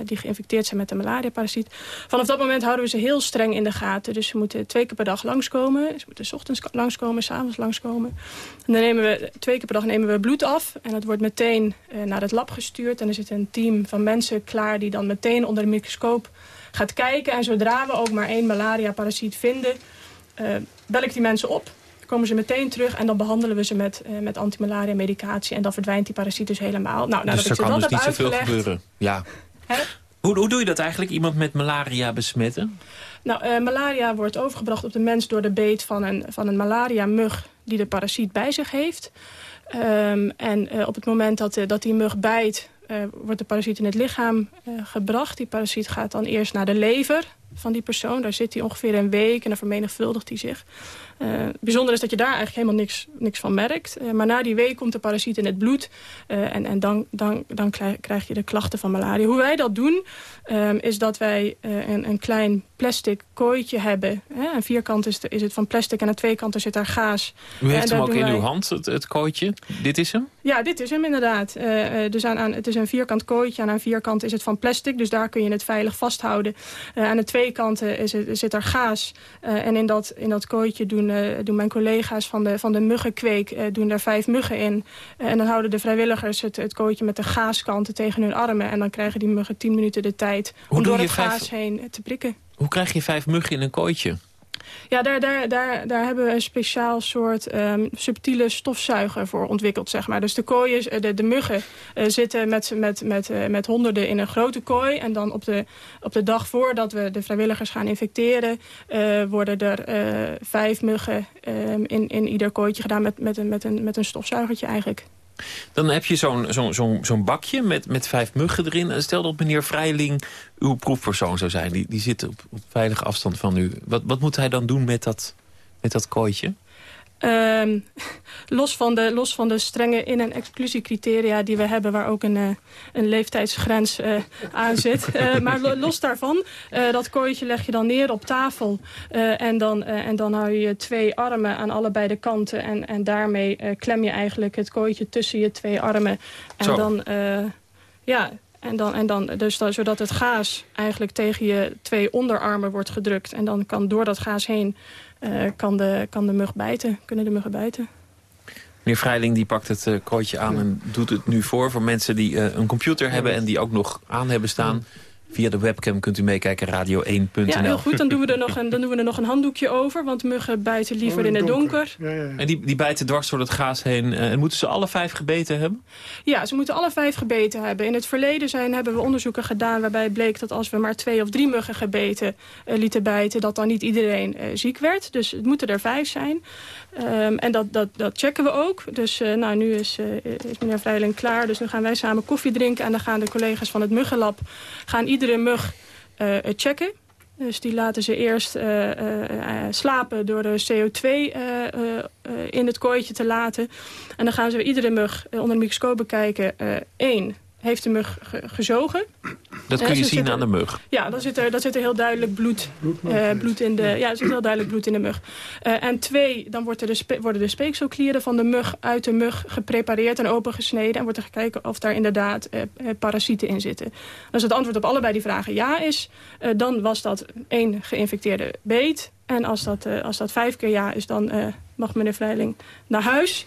die geïnfecteerd zijn met de malaria-parasiet. Vanaf dat moment houden we ze heel streng in de gaten. Dus ze moeten twee keer per dag langskomen. Ze moeten s ochtends langskomen, s'avonds langskomen En dan nemen we, twee keer per dag nemen we bloed af. En dat wordt meteen uh, naar het lab gestuurd. En er zit een team van mensen klaar die dan meteen onder de microscoop gaat kijken. En zodra we ook maar één malaria-parasiet vinden, uh, bel ik die mensen op. Komen ze meteen terug en dan behandelen we ze met, uh, met antimalaria medicatie. En dan verdwijnt die parasiet dus helemaal. Nou, dus er kan dus niet zoveel gebeuren. Ja. Hoe, hoe doe je dat eigenlijk, iemand met malaria besmetten? Nou, uh, malaria wordt overgebracht op de mens door de beet van een, van een malaria-mug die de parasiet bij zich heeft. Um, en uh, op het moment dat, uh, dat die mug bijt, wordt de parasiet in het lichaam gebracht. Die parasiet gaat dan eerst naar de lever van die persoon. Daar zit hij ongeveer een week en dan vermenigvuldigt hij zich. Uh, bijzonder is dat je daar eigenlijk helemaal niks, niks van merkt. Uh, maar na die week komt de parasiet in het bloed. Uh, en en dan, dan, dan krijg je de klachten van malaria. Hoe wij dat doen, um, is dat wij een, een klein plastic kooitje hebben. Hè? Een vierkant is, is het van plastic en aan twee kanten zit daar gaas. U heeft hem ook in wij... uw hand, het, het, kooitje? Dit is hem? Ja, dit is hem inderdaad. dus aan, aan, het is een vierkant kooitje. Aan een vierkant is het van plastic. Dus daar kun je het veilig vasthouden. aan de twee kanten is het, zit er gaas. en in dat, in dat kooitje doen doen, uh, doen mijn collega's van de, van de muggenkweek uh, doen daar vijf muggen in. En dan houden de vrijwilligers het, het kooitje met de gaaskanten tegen hun armen. En dan krijgen die muggen tien minuten de tijd Hoe om door het vijf... gaas heen te prikken. Hoe krijg je vijf muggen in een kooitje? Ja, daar, daar, daar, daar hebben we een speciaal soort um, subtiele stofzuiger voor ontwikkeld, zeg maar. Dus de kooien, eh, de, de muggen uh, zitten met, met, met, uh, met honderden in een grote kooi. En dan op de, op de dag voordat we de vrijwilligers gaan infecteren... Worden er vijf muggen um, in, in ieder kooitje gedaan met, met, een, met, een, met een stofzuigertje eigenlijk. Dan heb je zo'n zo'n zo'n zo'n bakje met, met vijf muggen erin. Stel dat meneer Vrijling uw proefpersoon zou zijn. Die, die zit op, op veilige afstand van u. Wat, wat moet hij dan doen met dat, met dat kooitje? Um, los, van de, los van de strenge in- en exclusiecriteria die we hebben... waar ook een, uh, een leeftijdsgrens uh, aan zit. Uh, maar los daarvan, dat kooitje leg je dan neer op tafel. en, dan, en dan hou je twee armen aan allebei de kanten. En, en daarmee klem je eigenlijk het kooitje tussen je twee armen. En Zo. dan... ja, en dan, en dan, dus dan, zodat het gaas eigenlijk tegen je twee onderarmen wordt gedrukt. En dan kan door dat gaas heen uh, kan, de, kan de mug bijten, kunnen de muggen bijten. Meneer Vrijling die pakt het uh, kooitje aan en doet het nu voor... voor mensen die uh, een computer hebben en die ook nog aan hebben staan... Via de webcam kunt u meekijken, radio1.nl. Ja, heel goed. Dan doen, we er nog een, dan doen we er nog een handdoekje over. Want muggen bijten liever oh, in het donker. Ja, ja. En die, die bijten dwars door het gaas heen. Uh, en moeten ze alle vijf gebeten hebben? Ja, ze moeten alle vijf gebeten hebben. In het verleden zijn, hebben we onderzoeken gedaan waarbij bleek dat als we maar twee of drie muggen gebeten uh, lieten bijten... dat dan niet iedereen uh, ziek werd. Dus het moeten er vijf zijn. Um, en dat, dat, dat checken we ook. Dus uh, nou, nu is, uh, is meneer Vrijling klaar. Dus nu gaan wij samen koffie drinken. En dan gaan de collega's van het muggenlab gaan iedere mug uh, checken. Dus die laten ze eerst slapen door de CO2 in het kooitje te laten. En dan gaan ze iedere mug onder de microscoop bekijken. Eén, heeft de mug ge gezogen. Dat kun je zien aan de mug? Ja, dan zit er, dan zit er heel duidelijk bloed, uh, bloed in de, ja, er zit heel duidelijk bloed in de mug. Uh, en twee, dan wordt er de worden de speekselklieren van de mug uit de mug geprepareerd en opengesneden. En wordt er gekeken of daar inderdaad uh, parasieten in zitten. Als het antwoord op allebei die vragen ja is, dan was dat één geïnfecteerde beet. En als dat, als dat vijf keer ja is, dan mag meneer Vrijling naar huis.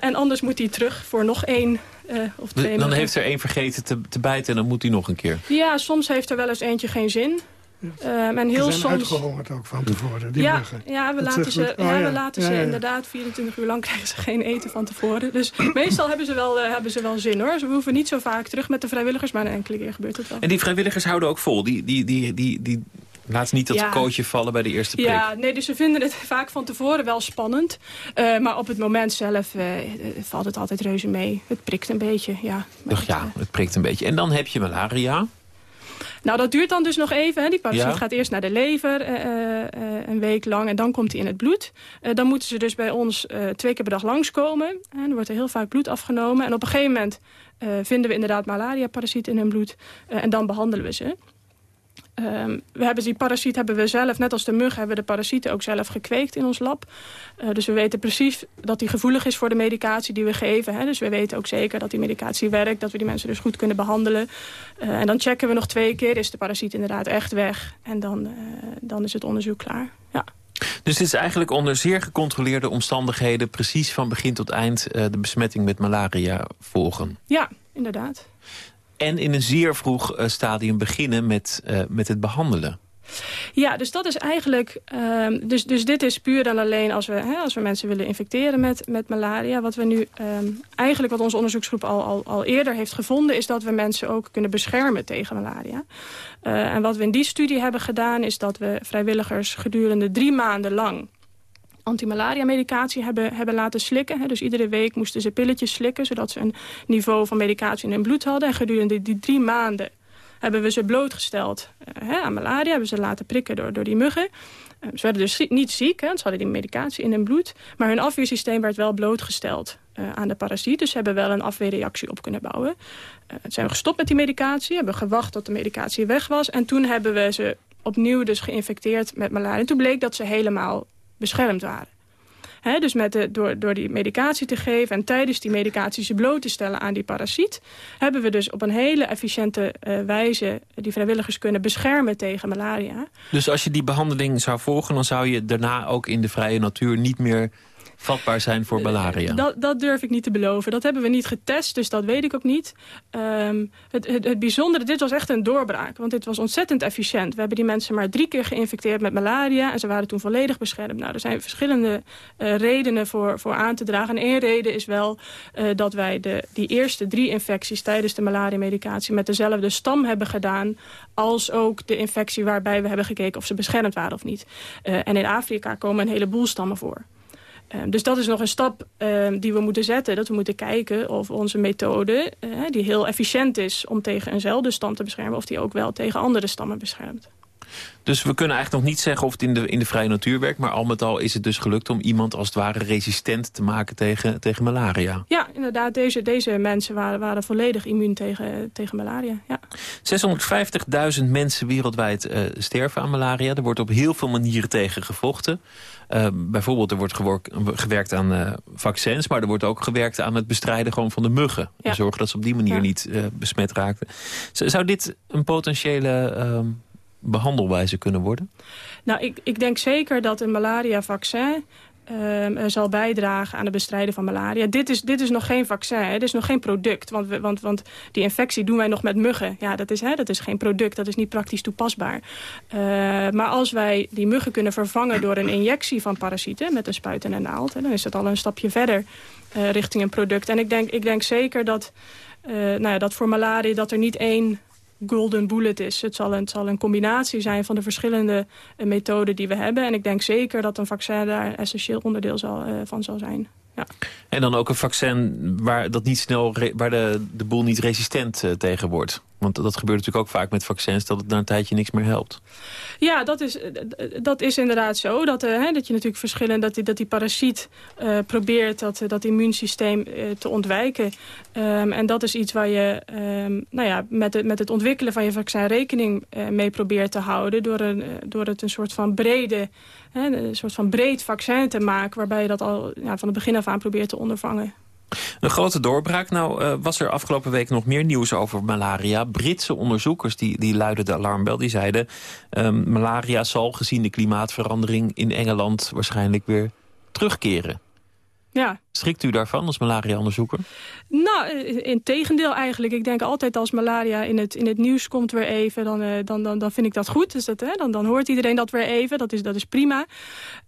en anders moet hij terug voor nog één uh, of twee dan heeft er één vergeten te, te bijten en dan moet hij nog een keer. Ja, soms heeft er wel eens eentje geen zin. Um, en heel ze zijn soms... uitgehongerd ook van tevoren, die ja, muggen. Ja, we Dat laten ze. Oh, ja, ja. we laten Ja, ze ja. inderdaad 24 uur lang krijgen ze geen eten van tevoren. Dus meestal hebben ze, wel, eh, hebben ze wel zin hoor. Ze hoeven niet zo vaak terug met de vrijwilligers, maar een enkele keer gebeurt het wel. En die vrijwilligers houden ook vol. Die, die, die, die, die laten niet dat Ja. kootje vallen bij de eerste prik. Ja, nee, dus ze vinden het vaak van tevoren wel spannend. Eh, maar op het moment zelf eh, eh, valt het altijd reuze mee. Het prikt een beetje, ja. Ach ja, het prikt een beetje. En dan heb je malaria. Nou, dat duurt dan dus nog even. Hè. Die parasiet Ja. gaat eerst naar de lever eh, eh, eh, een week lang en dan komt hij in het bloed. Eh, dan moeten ze dus bij ons eh, twee keer per dag langskomen. En er wordt er heel vaak bloed afgenomen. En op een gegeven moment eh, vinden we inderdaad malaria-parasiet in hun bloed. Eh, en dan behandelen we ze. Ehm, we hebben die parasiet hebben we zelf, net als de mug, hebben we de parasieten ook zelf gekweekt in ons lab. Eh, dus we weten precies dat die gevoelig is voor de medicatie die we geven. Hè. Dus we weten ook zeker dat die medicatie werkt, dat we die mensen dus goed kunnen behandelen. Eh, en dan checken we nog twee keer, is de parasiet inderdaad echt weg? En dan, eh, dan is het onderzoek klaar. Ja. Dus het is eigenlijk onder zeer gecontroleerde omstandigheden... precies van begin tot eind de besmetting met malaria volgen. ja, inderdaad. En in een zeer vroeg eh, stadium beginnen met, eh, met het behandelen. Ja, dus dat is eigenlijk. ehm, dus, dus dit is puur en alleen als we, hè, als we mensen willen infecteren met, met malaria. Wat we nu ehm, eigenlijk wat onze onderzoeksgroep al, al, al eerder heeft gevonden, is dat we mensen ook kunnen beschermen tegen malaria. Eh, en wat we in die studie hebben gedaan, is dat we vrijwilligers gedurende drie maanden lang antimalaria-medicatie hebben, hebben laten slikken. Hè. Dus iedere week moesten ze pilletjes slikken... zodat ze een niveau van medicatie in hun bloed hadden. En gedurende die drie maanden hebben we ze blootgesteld eh, hè, aan malaria. Hebben ze laten prikken door, door die muggen. Eh, ze werden dus niet ziek, hè, want ze hadden die medicatie in hun bloed. Maar hun afweersysteem werd wel blootgesteld eh, aan de parasiet. Dus ze hebben wel een afweerreactie op kunnen bouwen. Toen zijn we gestopt met die medicatie. Hebben gewacht tot de medicatie weg was. En toen hebben we ze opnieuw dus geïnfecteerd met malaria. En toen bleek dat ze helemaal beschermd waren. Dus met de, door, door die medicatie te geven en tijdens die medicatie ze bloot te stellen aan die parasiet... hebben we dus op een hele efficiënte eh, wijze die vrijwilligers kunnen beschermen tegen malaria. Dus als je die behandeling zou volgen... dan zou je daarna ook in de vrije natuur niet meer vatbaar zijn voor malaria. Dat, dat durf ik niet te beloven. Dat hebben we niet getest, dus dat weet ik ook niet. Ehm, het, het, bijzondere, dit was echt een doorbraak. Want dit was ontzettend efficiënt. We hebben die mensen maar drie keer geïnfecteerd met malaria. En ze waren toen volledig beschermd. Nou, er zijn verschillende eh, redenen voor, voor aan te dragen. En één reden is wel eh, dat wij de, die eerste drie infecties... tijdens de malaria-medicatie met dezelfde stam hebben gedaan... als ook de infectie waarbij we hebben gekeken of ze beschermd waren of niet. Eh, en in Afrika komen een heleboel stammen voor. Um, dus dat is nog een stap um, die we moeten zetten. Dat we moeten kijken of onze methode, uh, die heel efficiënt is... om tegen eenzelfde stam te beschermen... of die ook wel tegen andere stammen beschermt. Dus we kunnen eigenlijk nog niet zeggen of het in de, in de vrije natuur werkt... maar al met al is het dus gelukt om iemand als het ware resistent te maken tegen, tegen malaria. Ja, inderdaad. Deze, deze mensen waren, waren volledig immuun tegen, tegen malaria. Ja. 650.000 mensen wereldwijd uh, sterven aan malaria. Er wordt op heel veel manieren tegen gevochten. Uh, bijvoorbeeld er wordt gewerkt aan uh, vaccins... maar er wordt ook gewerkt aan het bestrijden gewoon van de muggen. Ja. En zorgen dat ze op die manier ja. niet uh, besmet raken. Zou dit een potentiële uh, behandelwijze kunnen worden? Nou, ik, ik denk zeker dat een malaria-vaccin... Uh, zal bijdragen aan het bestrijden van malaria. Dit is, dit is nog geen vaccin, hè? dit is nog geen product. Want, want, want die infectie doen wij nog met muggen. Ja, dat is, hè, dat is geen product, dat is niet praktisch toepasbaar. Uh, maar als wij die muggen kunnen vervangen door een injectie van parasieten... met een spuit en een naald, dan is dat al een stapje verder uh, richting een product. En ik denk, ik denk zeker dat, nou ja, dat voor malaria dat er niet één golden bullet is. Het zal, een, het zal een combinatie zijn van de verschillende uh, methoden die we hebben. En ik denk zeker dat een vaccin daar een essentieel onderdeel zal, uh, van zal zijn. Ja. En dan ook een vaccin waar, dat niet snel waar de, de boel niet resistent uh, tegen wordt. Want dat gebeurt natuurlijk ook vaak met vaccins... dat het na een tijdje niks meer helpt. Ja, dat is, dat is inderdaad zo. Dat, uh, hè, dat je natuurlijk verschillen... dat die, dat die parasiet uh, probeert dat, dat immuunsysteem te ontwijken. Um, en dat is iets waar je um, nou ja, met, het, met het ontwikkelen van je vaccin... rekening mee probeert te houden... door, een, door het een soort van brede... Hè, een soort van breed vaccin te maken... waarbij je dat al ja, van het begin af aan probeert te ondervangen. Een grote doorbraak. Nou uh, was er afgelopen week nog meer nieuws over malaria. Britse onderzoekers die, die luiden de alarmbel. Die zeiden um, malaria zal gezien de klimaatverandering in Engeland waarschijnlijk weer terugkeren. Ja, Schrikt u daarvan als malaria-onderzoeker? Nou, in tegendeel eigenlijk. Ik denk altijd als malaria in het, in het nieuws komt weer even... dan, uh, dan, dan, dan vind ik dat goed. Dus dat, hè, dan, dan hoort iedereen dat weer even. Dat is, dat is prima.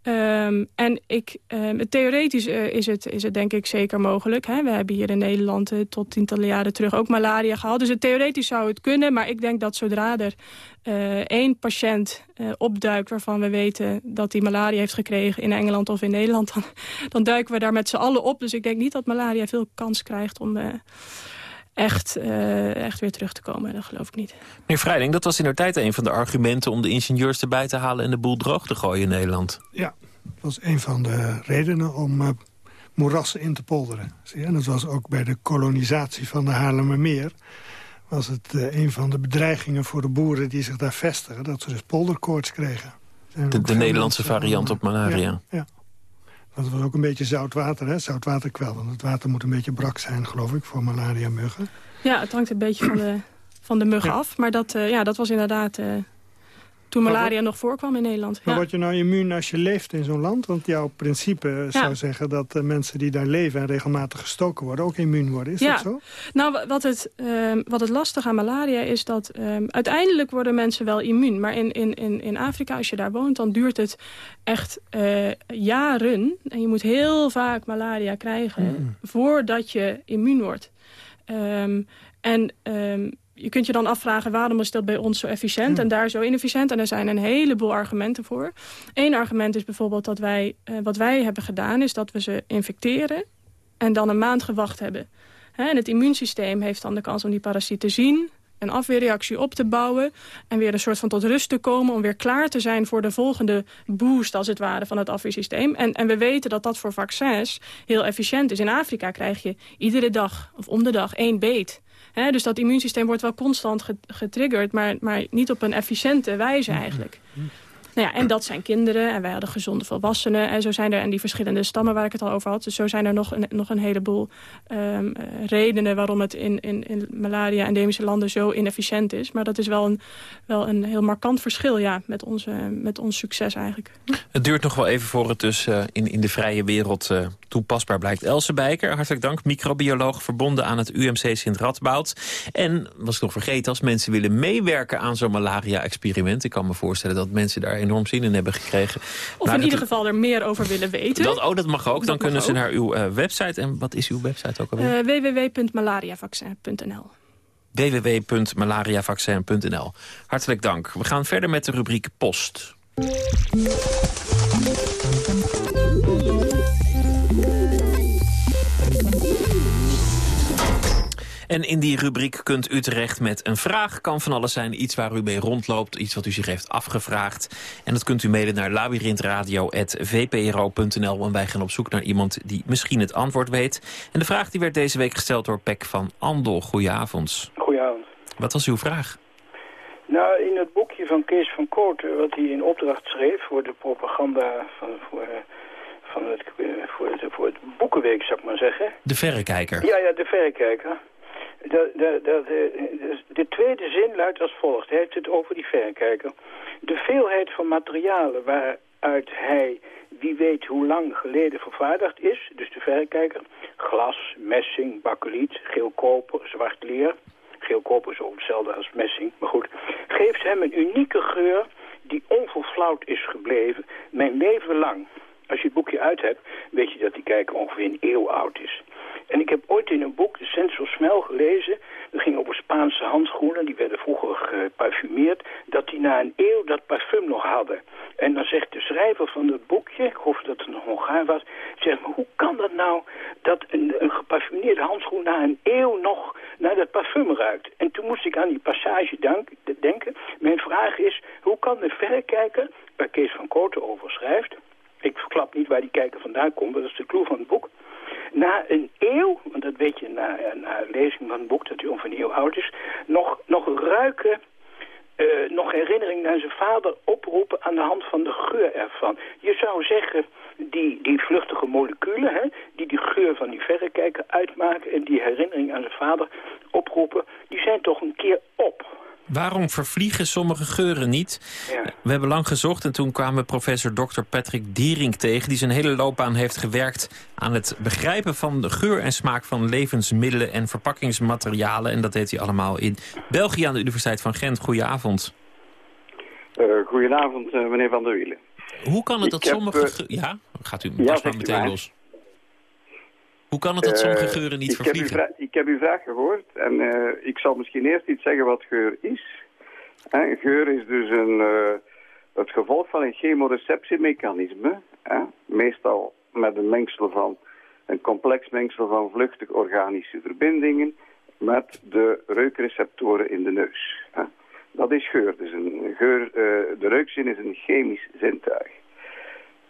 Um, en ik, um, theoretisch uh, is, het, is het denk ik zeker mogelijk. Hè. We hebben hier in Nederland tot tientallen jaren terug ook malaria gehad. Dus het, theoretisch zou het kunnen. Maar ik denk dat zodra er één patiënt opduikt... waarvan we weten dat hij malaria heeft gekregen in Engeland of in Nederland... dan, dan duiken we daar met z'n allen op. Dus ik denk niet dat malaria veel kans krijgt om uh, echt, uh, echt weer terug te komen. Dat geloof ik niet. Meneer Vrijding, dat was in de tijd een van de argumenten... om de ingenieurs erbij te halen en de boel droog te gooien in Nederland. Ja, dat was een van de redenen om uh, moerassen in te polderen. En dat was ook bij de kolonisatie van de Haarlemmermeer was het uh, een van de bedreigingen voor de boeren die zich daar vestigen... dat ze dus polderkoorts kregen. De, de Nederlandse variant op malaria. Ja, ja. Dat was ook een beetje zoutwater, hè? zoutwaterkwel. Want het water moet een beetje brak zijn, geloof ik, voor malaria-muggen. Ja, het hangt een beetje van de, van de muggen ja. af. Maar dat, uh, ja, dat was inderdaad uh, toen malaria nog voorkwam in Nederland. Maar ja. word je nou immuun als je leeft in zo'n land? Want jouw principe zou zeggen dat uh, mensen die daar leven... en regelmatig gestoken worden, ook immuun worden. Is ja. dat zo? Nou, wat het, um, wat het lastige aan malaria is dat... Um, uiteindelijk worden mensen wel immuun. Maar in, in, in, in Afrika, als je daar woont, dan duurt het echt uh, jaren. En je moet heel vaak malaria krijgen Mm. voordat je immuun wordt. Um, en je kunt je dan afvragen waarom is dat bij ons zo efficiënt en daar zo inefficiënt. En er zijn een heleboel argumenten voor. Eén argument is bijvoorbeeld dat wij, uh, wat wij hebben gedaan... is dat we ze infecteren en dan een maand gewacht hebben. En het immuunsysteem heeft dan de kans om die parasiet te zien een afweerreactie op te bouwen... en weer een soort van tot rust te komen... om weer klaar te zijn voor de volgende boost, als het ware, van het afweersysteem. En, en we weten dat dat voor vaccins heel efficiënt is. In Afrika krijg je iedere dag, of om de dag, één beet. He, dus dat immuunsysteem wordt wel constant getriggerd... maar, maar niet op een efficiënte wijze eigenlijk. Nou ja, en dat zijn kinderen en wij hadden gezonde volwassenen. En zo zijn er, en die verschillende stammen waar ik het al over had... dus zo zijn er nog een, nog een heleboel um, redenen... waarom het in, in, in malaria-endemische landen zo inefficiënt is. Maar dat is wel een, wel een heel markant verschil ja, met, onze, met ons succes eigenlijk. Het duurt nog wel even voor het dus uh, in, in de vrije wereld uh, toepasbaar blijkt. Else Bijker, hartelijk dank. Microbioloog verbonden aan het UMC Sint Radboud. En, was ik nog vergeten, als mensen willen meewerken aan zo'n malaria-experiment... ik kan me voorstellen dat mensen daar enorm zin in hebben gekregen. Of nou, in ieder geval er meer over willen weten. Dat, oh, dat mag ook. Dat Dan kunnen ze naar uw uh, website. En wat is uw website ook alweer? Uh, www.malariavaccin.nl www.malariavaccin.nl Hartelijk dank. We gaan verder met de rubriek Post. En in die rubriek kunt u terecht met een vraag. Kan van alles zijn, iets waar u mee rondloopt, iets wat u zich heeft afgevraagd. En dat kunt u mailen naar labyrinthradio.vpro.nl. En wij gaan op zoek naar iemand die misschien het antwoord weet. En de vraag die werd deze week gesteld door Pek van Andel. Goedenavond. Goedenavond. Wat was uw vraag? Nou, in het boekje van Kees van Kooten, wat hij in opdracht schreef voor de propaganda van, voor, van het, voor, het, voor het boekenweek, zou ik maar zeggen. De verrekijker. Ja, ja, de verrekijker. De, de, de, de, de tweede zin luidt als volgt. Hij heeft het over die verrekijker. De veelheid van materialen waaruit hij wie weet hoe lang geleden vervaardigd is, dus de verrekijker, glas, messing, bakkeliet, geel koper, zwart leer, geel koper is ook hetzelfde als messing, maar goed, geeft hem een unieke geur die onverflauwd is gebleven mijn leven lang. Als je het boekje uit hebt, weet je dat die kijker ongeveer een eeuw oud is. En ik heb ooit in een boek, de Sensual Smell, gelezen. Dat ging over Spaanse handschoenen, die werden vroeger geparfumeerd. Dat die na een eeuw dat parfum nog hadden. En dan zegt de schrijver van het boekje, ik geloof dat het nog Hongaar was. Zegt, maar hoe kan dat nou dat een, een geparfumeerde handschoen na een eeuw nog naar dat parfum ruikt? En toen moest ik aan die passage denken. Mijn vraag is, hoe kan de verrekijker, waar Kees van Kooten over schrijft... Ik verklap niet waar die kijker vandaan komt, dat is de clue van het boek. Na een eeuw, want dat weet je na, na lezing van het boek, dat hij ongeveer een eeuw oud is, nog, nog ruiken, uh, nog herinnering naar zijn vader oproepen aan de hand van de geur ervan. Je zou zeggen, die, die vluchtige moleculen, hè, die die geur van die verrekijker uitmaken en die herinnering aan zijn vader oproepen, die zijn toch een keer op. Waarom vervliegen sommige geuren niet? Ja. We hebben lang gezocht en toen kwamen professor Dr. Patrick Diering tegen... die zijn hele loopbaan heeft gewerkt aan het begrijpen van de geur en smaak... van levensmiddelen en verpakkingsmaterialen. En dat deed hij allemaal in België aan de Universiteit van Gent. Goedenavond. Uh, goedenavond, uh, meneer Van der Wielen. Hoe kan het dat sommige... uh, ge- ja, gaat u Ja, maar meteen los. Hoe kan het dat sommige Eh, geuren niet ik heb, vervliegen? vra- ik heb uw vraag gehoord en eh, ik zal misschien eerst iets zeggen wat geur is. Geur is dus een, eh, het gevolg van een chemoreceptiemechanisme. Meestal met een mengsel van een complex mengsel van vluchtig organische verbindingen met de reukreceptoren in de neus. Dat is geur. Dus een geur de reukzin is een chemisch zintuig.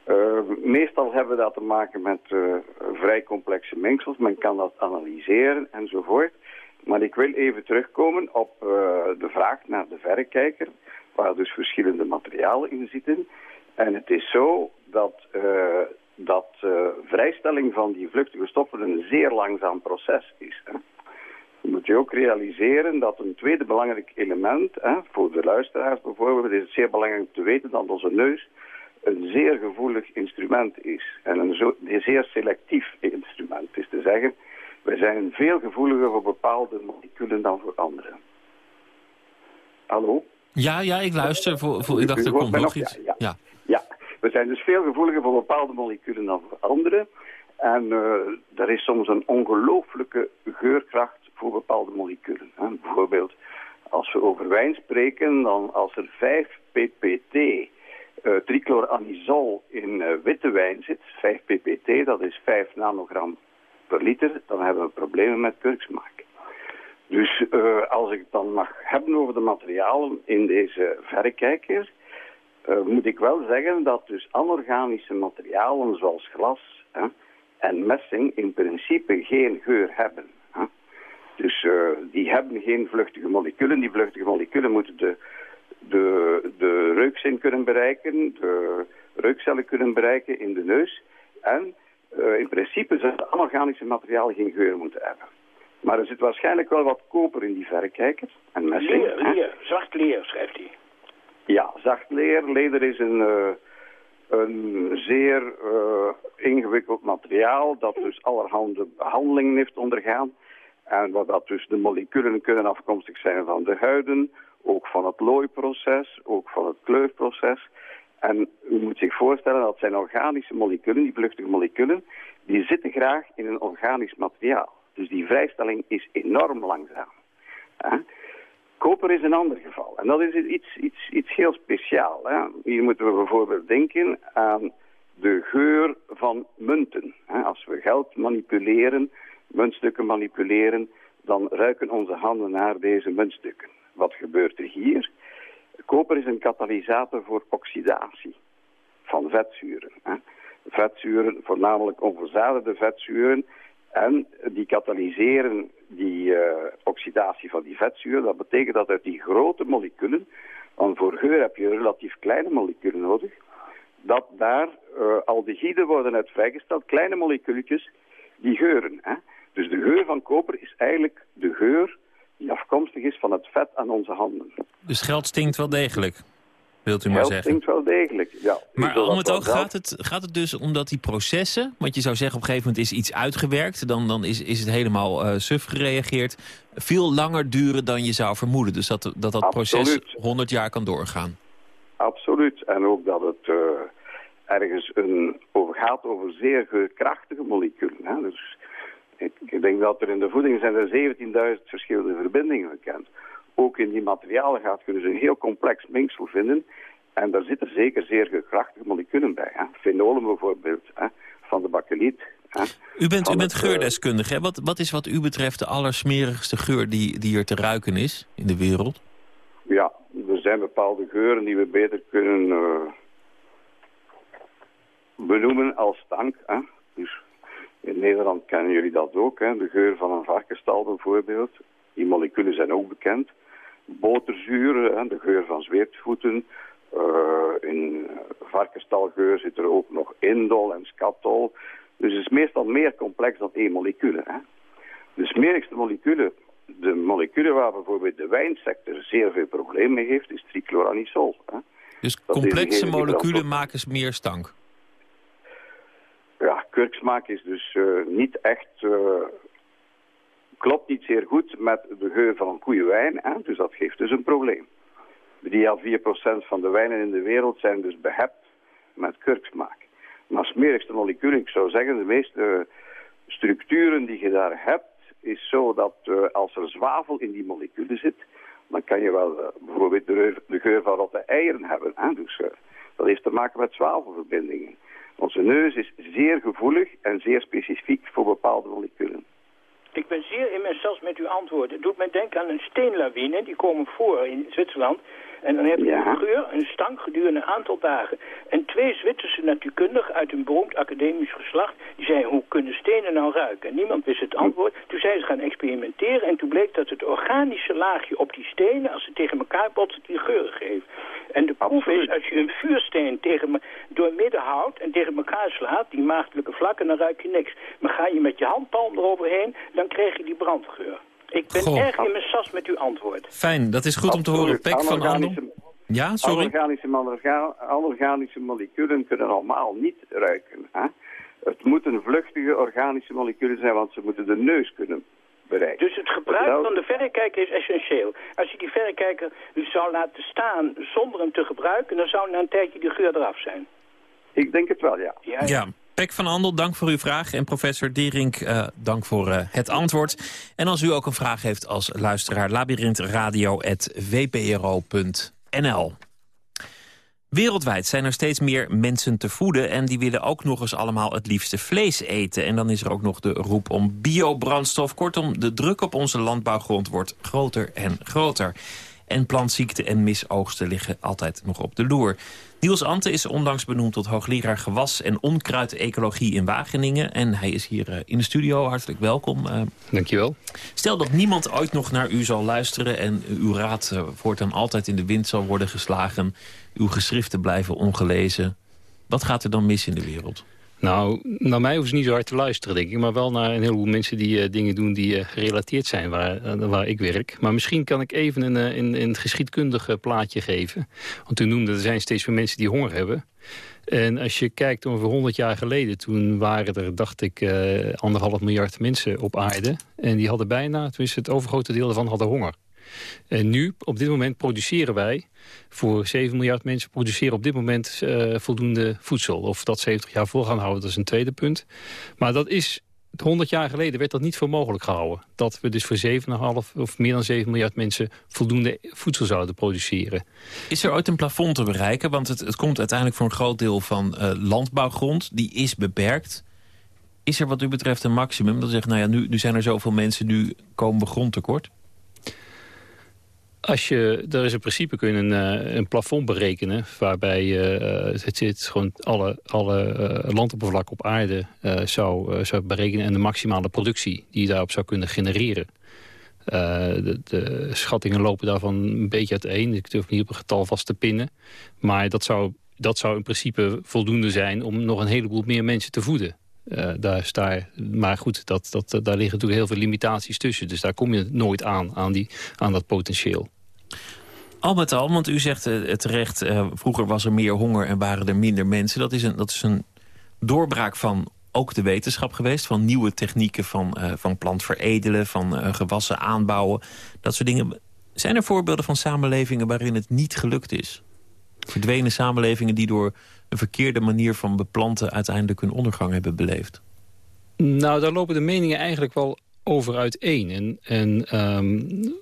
Uh, meestal hebben we dat te maken met uh, vrij complexe mengsels. Men kan dat analyseren enzovoort. Maar ik wil even terugkomen op uh, de vraag naar de verrekijker, waar dus verschillende materialen in zitten. En het is zo dat, dat vrijstelling van die vluchtige stoffen een zeer langzaam proces is. Hè. Je moet je ook realiseren dat een tweede belangrijk element, hè, voor de luisteraars bijvoorbeeld, is het zeer belangrijk te weten dat onze neus een zeer gevoelig instrument is. En een, zo, een zeer selectief instrument. Is te zeggen, wij zijn veel gevoeliger voor bepaalde moleculen dan voor andere. Hallo? Ja, ja, ik luister. Voor, voor, ik dacht, er komt nog iets. Ja, ja. Ja. Ja, we zijn dus veel gevoeliger voor bepaalde moleculen dan voor andere. En uh, er is soms een ongelooflijke geurkracht voor bepaalde moleculen. Hè. Bijvoorbeeld, als we over wijn spreken, dan als er 5 ppt uh, in uh, witte wijn zit, 5 ppt, dat is 5 nanogram per liter, dan hebben we problemen met kurksmaak. Dus uh, als ik het dan mag hebben over de materialen in deze verrekijker, moet ik wel zeggen dat dus anorganische materialen zoals glas hè, en messing in principe geen geur hebben. Hè. Dus die hebben geen vluchtige moleculen. Die vluchtige moleculen moeten de de, de reukzin kunnen bereiken, de reukcellen kunnen bereiken in de neus. En uh, in principe zouden anorganische materialen geen geur moeten hebben. Maar er zit waarschijnlijk wel wat koper in die verrekijker. En messing. Leer, leer, zacht leer, schrijft hij. Ja, zacht leer. Leder is een, uh, een zeer uh, ingewikkeld materiaal dat dus allerhande behandelingen heeft ondergaan. En waar dat dus de moleculen kunnen afkomstig zijn van de huiden, ook van het looiproces, ook van het kleurproces. En u moet zich voorstellen dat zijn organische moleculen, die vluchtige moleculen, die zitten graag in een organisch materiaal. Dus die vrijstelling is enorm langzaam. Hè? Koper is een ander geval. En dat is iets, iets, iets heel speciaals. Hier moeten we bijvoorbeeld denken aan de geur van munten. Hè? Als we geld manipuleren, muntstukken manipuleren, dan ruiken onze handen naar deze muntstukken. Wat gebeurt er hier? Koper is een katalysator voor oxidatie van vetzuren. Hè. Vetzuren, voornamelijk onverzadigde vetzuren. En die katalyseren die uh, oxidatie van die vetzuren. Dat betekent dat uit die grote moleculen, want voor geur heb je relatief kleine moleculen nodig, dat daar uh, aldehyden worden uit vrijgesteld, kleine moleculetjes, die geuren. Hè. Dus de geur van koper is eigenlijk de geur die afkomstig is van het vet aan onze handen. Dus geld stinkt wel degelijk, wilt u maar geld zeggen. stinkt wel degelijk, ja. Maar om het ook gaat het, gaat het dus omdat die processen... want je zou zeggen op een gegeven moment is iets uitgewerkt... dan, dan is, is het helemaal uh, suf gereageerd... veel langer duren dan je zou vermoeden. Dus dat dat, dat proces 100 jaar kan doorgaan. Absoluut. En ook dat het uh, ergens een, over gaat over zeer geurkrachtige moleculen. Hè? Dus ik denk dat er in de voeding zijn er 17.000 verschillende verbindingen bekend. Ook in die materialen gaat je dus een heel complex mengsel vinden. En daar zitten zeker zeer krachtige moleculen bij. Hè. Fenolen bijvoorbeeld, hè, van de bakkeliet. Hè. U bent, u bent het, geurdeskundige. Hè? Wat, wat is wat u betreft de allersmerigste geur die, die er te ruiken is in de wereld? Ja, er zijn bepaalde geuren die we beter kunnen uh, benoemen als stank. Hè. Dus in Nederland kennen jullie dat ook, hè? de geur van een varkenstal bijvoorbeeld. Die moleculen zijn ook bekend. Boterzuur, hè? de geur van zweepvoeten. Uh, in varkenstalgeur zit er ook nog indol en skatol. Dus het is meestal meer complex dan één moleculen. Hè? De smerigste moleculen de moleculen waar bijvoorbeeld de wijnsector zeer veel problemen mee heeft, is tricloranisol. Hè. Dus complexe moleculen maken meer stank? Ja, kurksmaak is dus uh, niet echt... Uh, klopt niet zeer goed met de geur van een koeienwijn. Hè? Dus dat geeft dus een probleem. Die al 4% van de wijnen in de wereld zijn dus behept met kurksmaak. Maar smerigste moleculen, ik zou zeggen, de meeste structuren die je daar hebt, is zo dat uh, als er zwavel in die moleculen zit, dan kan je wel bijvoorbeeld de, geur van rotte eieren hebben. Hè? Dus dat heeft te maken met zwavelverbindingen. Onze neus is zeer gevoelig en zeer specifiek voor bepaalde moleculen. Ik ben zeer immens zelfs met uw antwoord. Het doet mij denken aan een steenlawine. Die komen voor in Zwitserland. En dan heb je een geur, een stank gedurende een aantal dagen. En twee Zwitserse natuurkundigen uit een beroemd academisch geslacht... die zeiden, hoe kunnen stenen nou ruiken? En niemand wist het antwoord. Toen zijn ze gaan experimenteren en toen bleek dat het organische laagje op die stenen... als ze tegen elkaar botsen, die geuren geeft. En de proef is, als je een vuursteen tegen me, door midden houdt en tegen elkaar slaat... die maagdelijke vlakken, dan ruik je niks. Maar ga je met je handpalm eroverheen, dan krijg je die brandgeur. Ik ben Goh. erg in mijn sas met uw antwoord. Fijn, dat is goed om te horen. Pek van Andel. Ja, sorry? Anorganische, anorganische moleculen kunnen allemaal niet ruiken. Hè? Het moeten vluchtige organische moleculen zijn, want ze moeten de neus kunnen bereiken. Dus het gebruik van de verrekijker is essentieel. Als je die verrekijker zou laten staan zonder hem te gebruiken... dan zou na een tijdje de geur eraf zijn. Ik denk het wel, ja. Ja, ja. Pek van Andel, dank voor uw vraag. En professor Dierink, uh, dank voor uh, het antwoord. En als u ook een vraag heeft als luisteraar... labyrinthradio.vpro.nl Wereldwijd zijn er steeds meer mensen te voeden... en die willen ook nog eens allemaal het liefste vlees eten. En dan is er ook nog de roep om biobrandstof. Kortom, de druk op onze landbouwgrond wordt groter en groter. En plantziekten en misoogsten liggen altijd nog op de loer. Niels Ante is onlangs benoemd tot hoogleraar gewas- en onkruidecologie in Wageningen. En hij is hier uh, in de studio. Hartelijk welkom. Uh, Dankjewel. Stel dat niemand ooit nog naar u zal luisteren... en uw raad uh, voortaan altijd in de wind zal worden geslagen. Uw geschriften blijven ongelezen. Wat gaat er dan mis in de wereld? Nou, naar mij hoeven ze niet zo hard te luisteren, denk ik. Maar wel naar een heleboel mensen die uh, dingen doen die uh, gerelateerd zijn waar, uh, waar ik werk. Maar misschien kan ik even een, een, een geschiedkundig plaatje geven. Want u noemde, er zijn steeds meer mensen die honger hebben. En als je kijkt over 100 jaar geleden, toen waren er, dacht ik, anderhalf miljard mensen op aarde. En die hadden bijna, tenminste het overgrote deel daarvan hadden honger. En nu, op dit moment, produceren wij voor 7 miljard mensen produceren op dit moment uh, voldoende voedsel. Of dat 70 jaar vol gaan houden, dat is een tweede punt. Maar dat is 100 jaar geleden werd dat niet voor mogelijk gehouden. Dat we dus voor 7,5 of meer dan 7 miljard mensen voldoende voedsel zouden produceren. Is er ooit een plafond te bereiken? Want het, het komt uiteindelijk voor een groot deel van uh, landbouwgrond. Die is beperkt. Is er wat u betreft een maximum? Dat zegt, nou ja, nu, nu zijn er zoveel mensen, nu komen we grondtekort. Als je, er is in principe kun je een, uh, een plafond berekenen... waarbij uh, het zit gewoon alle, alle landoppervlak op aarde zou, zou berekenen... en de maximale productie die je daarop zou kunnen genereren. De, de, schattingen lopen daarvan een beetje uiteen. Ik durf niet op een getal vast te pinnen. Maar dat zou, dat zou in principe voldoende zijn om nog een heleboel meer mensen te voeden. Uh, daar daar, maar goed, dat, dat, daar liggen natuurlijk heel veel limitaties tussen. Dus daar kom je nooit aan, aan, die, aan dat potentieel. Al met al, want u zegt uh, terecht... Vroeger was er meer honger en waren er minder mensen. Dat is een, dat is een doorbraak van ook de wetenschap geweest. Van nieuwe technieken van, van plant veredelen, van gewassen aanbouwen. Dat soort dingen. Zijn er voorbeelden van samenlevingen waarin het niet gelukt is? Verdwenen samenlevingen die door een verkeerde manier van beplanten... uiteindelijk hun ondergang hebben beleefd? Nou, daar lopen de meningen eigenlijk wel over uiteen. En, en um,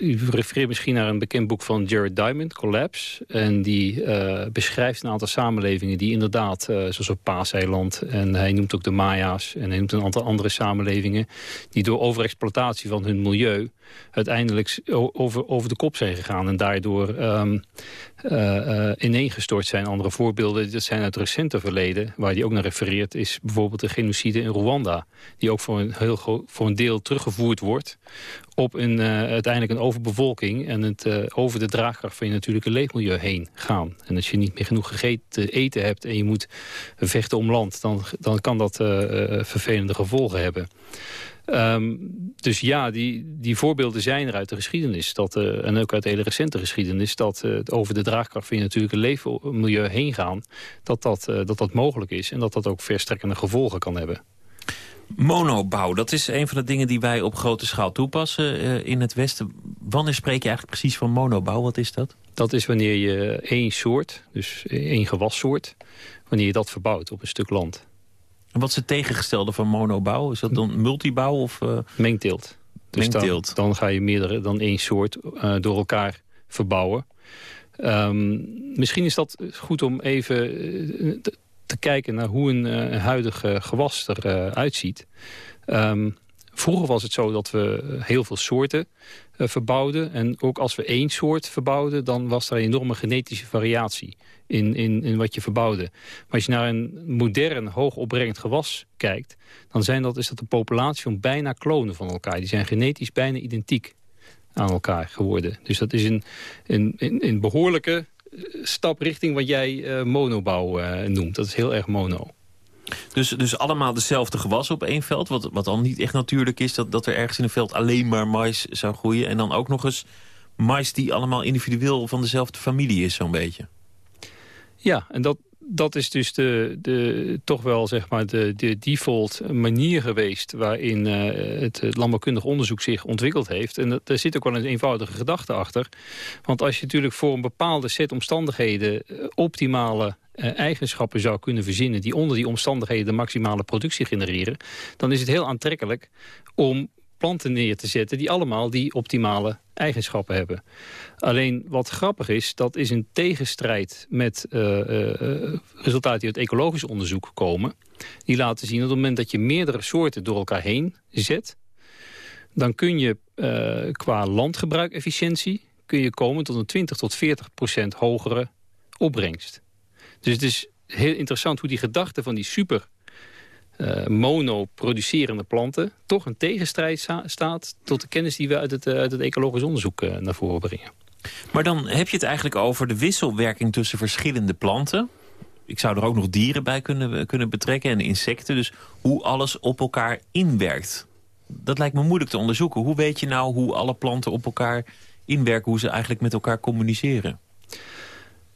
u refereert misschien naar een bekend boek van Jared Diamond, Collapse. En die uh, beschrijft een aantal samenlevingen die inderdaad, uh, zoals op Paaseiland... en hij noemt ook de Maya's en hij noemt een aantal andere samenlevingen... die door overexploitatie van hun milieu uiteindelijk over, over de kop zijn gegaan... en daardoor um, uh, ineengestort zijn. Andere voorbeelden, dat zijn uit recente verleden... waar hij ook naar refereert, is bijvoorbeeld de genocide in Rwanda... die ook voor een, heel voor teruggevoerd wordt op een, uh, uiteindelijk een overbevolking... en het uh, over de draagkracht van je natuurlijke leefmilieu heen gaan. En als je niet meer genoeg gegeten, eten hebt en je moet vechten om land... dan, dan kan dat uh, vervelende gevolgen hebben. Ehm, dus ja, die, die voorbeelden zijn er uit de geschiedenis. Dat, en ook uit de hele recente geschiedenis. Dat uh, over de draagkracht van je natuurlijke leefmilieu heen gaan. Dat dat, dat dat mogelijk is. En dat dat ook verstrekkende gevolgen kan hebben. Monobouw, dat is een van de dingen die wij op grote schaal toepassen in het Westen. Wanneer spreek je eigenlijk precies van monobouw? Wat is dat? Dat is wanneer je één soort, dus één gewassoort... wanneer je dat verbouwt op een stuk land. En wat is het tegengestelde van monobouw? Is dat dan multibouw of... Uh... Mengteelt. Dus Dan, dan, ga je meerdere dan één soort uh, door elkaar verbouwen. Um, misschien is dat goed om even te, kijken naar hoe een uh, huidige gewas eruit ziet. Um, Vroeger was het zo dat we heel veel soorten uh, verbouwden. En ook als we één soort verbouwden, dan was er een enorme genetische variatie in, in, in wat je verbouwde. Maar als je naar een modern, hoogopbrengend gewas kijkt... dan zijn dat, is dat een populatie van bijna klonen van elkaar. Die zijn genetisch bijna identiek aan elkaar geworden. Dus dat is een, een, een, een behoorlijke eh, stap richting wat jij uh, monobouw uh, noemt. Dat is heel erg mono. Dus, dus allemaal dezelfde gewassen op één veld. Wat, wat dan niet echt natuurlijk is dat, dat er ergens in een veld alleen maar mais zou groeien. En dan ook nog eens mais die allemaal individueel van dezelfde familie is zo'n beetje. Ja, en dat, dat is dus de, de, toch wel zeg maar de, de default manier geweest... waarin uh, het landbouwkundig onderzoek zich ontwikkeld heeft. En daar zit ook wel een eenvoudige gedachte achter. Want als je natuurlijk voor een bepaalde set omstandigheden... Uh, optimale uh, eigenschappen zou kunnen verzinnen... die onder die omstandigheden de maximale productie genereren... dan is het heel aantrekkelijk om planten neer te zetten... die allemaal die optimale eigenschappen hebben. Alleen wat grappig is, dat is een tegenstrijd met uh, uh, resultaten die uit ecologisch onderzoek komen. Die laten zien dat op het moment dat je meerdere soorten door elkaar heen zet... dan kun je uh, qua landgebruikefficiëntie kun je komen tot een 20 tot 40 procent hogere opbrengst. Dus het is heel interessant hoe die gedachte van die super uh, monoproducerende planten... toch een tegenstrijd staat tot de kennis die we uit het, het ecologisch onderzoek uh, naar voren brengen. Maar dan heb je het eigenlijk over de wisselwerking tussen verschillende planten. Ik zou er ook nog dieren bij kunnen, kunnen betrekken en insecten. Dus hoe alles op elkaar inwerkt. Dat lijkt me moeilijk te onderzoeken. Hoe weet je nou hoe alle planten op elkaar inwerken... hoe ze eigenlijk met elkaar communiceren?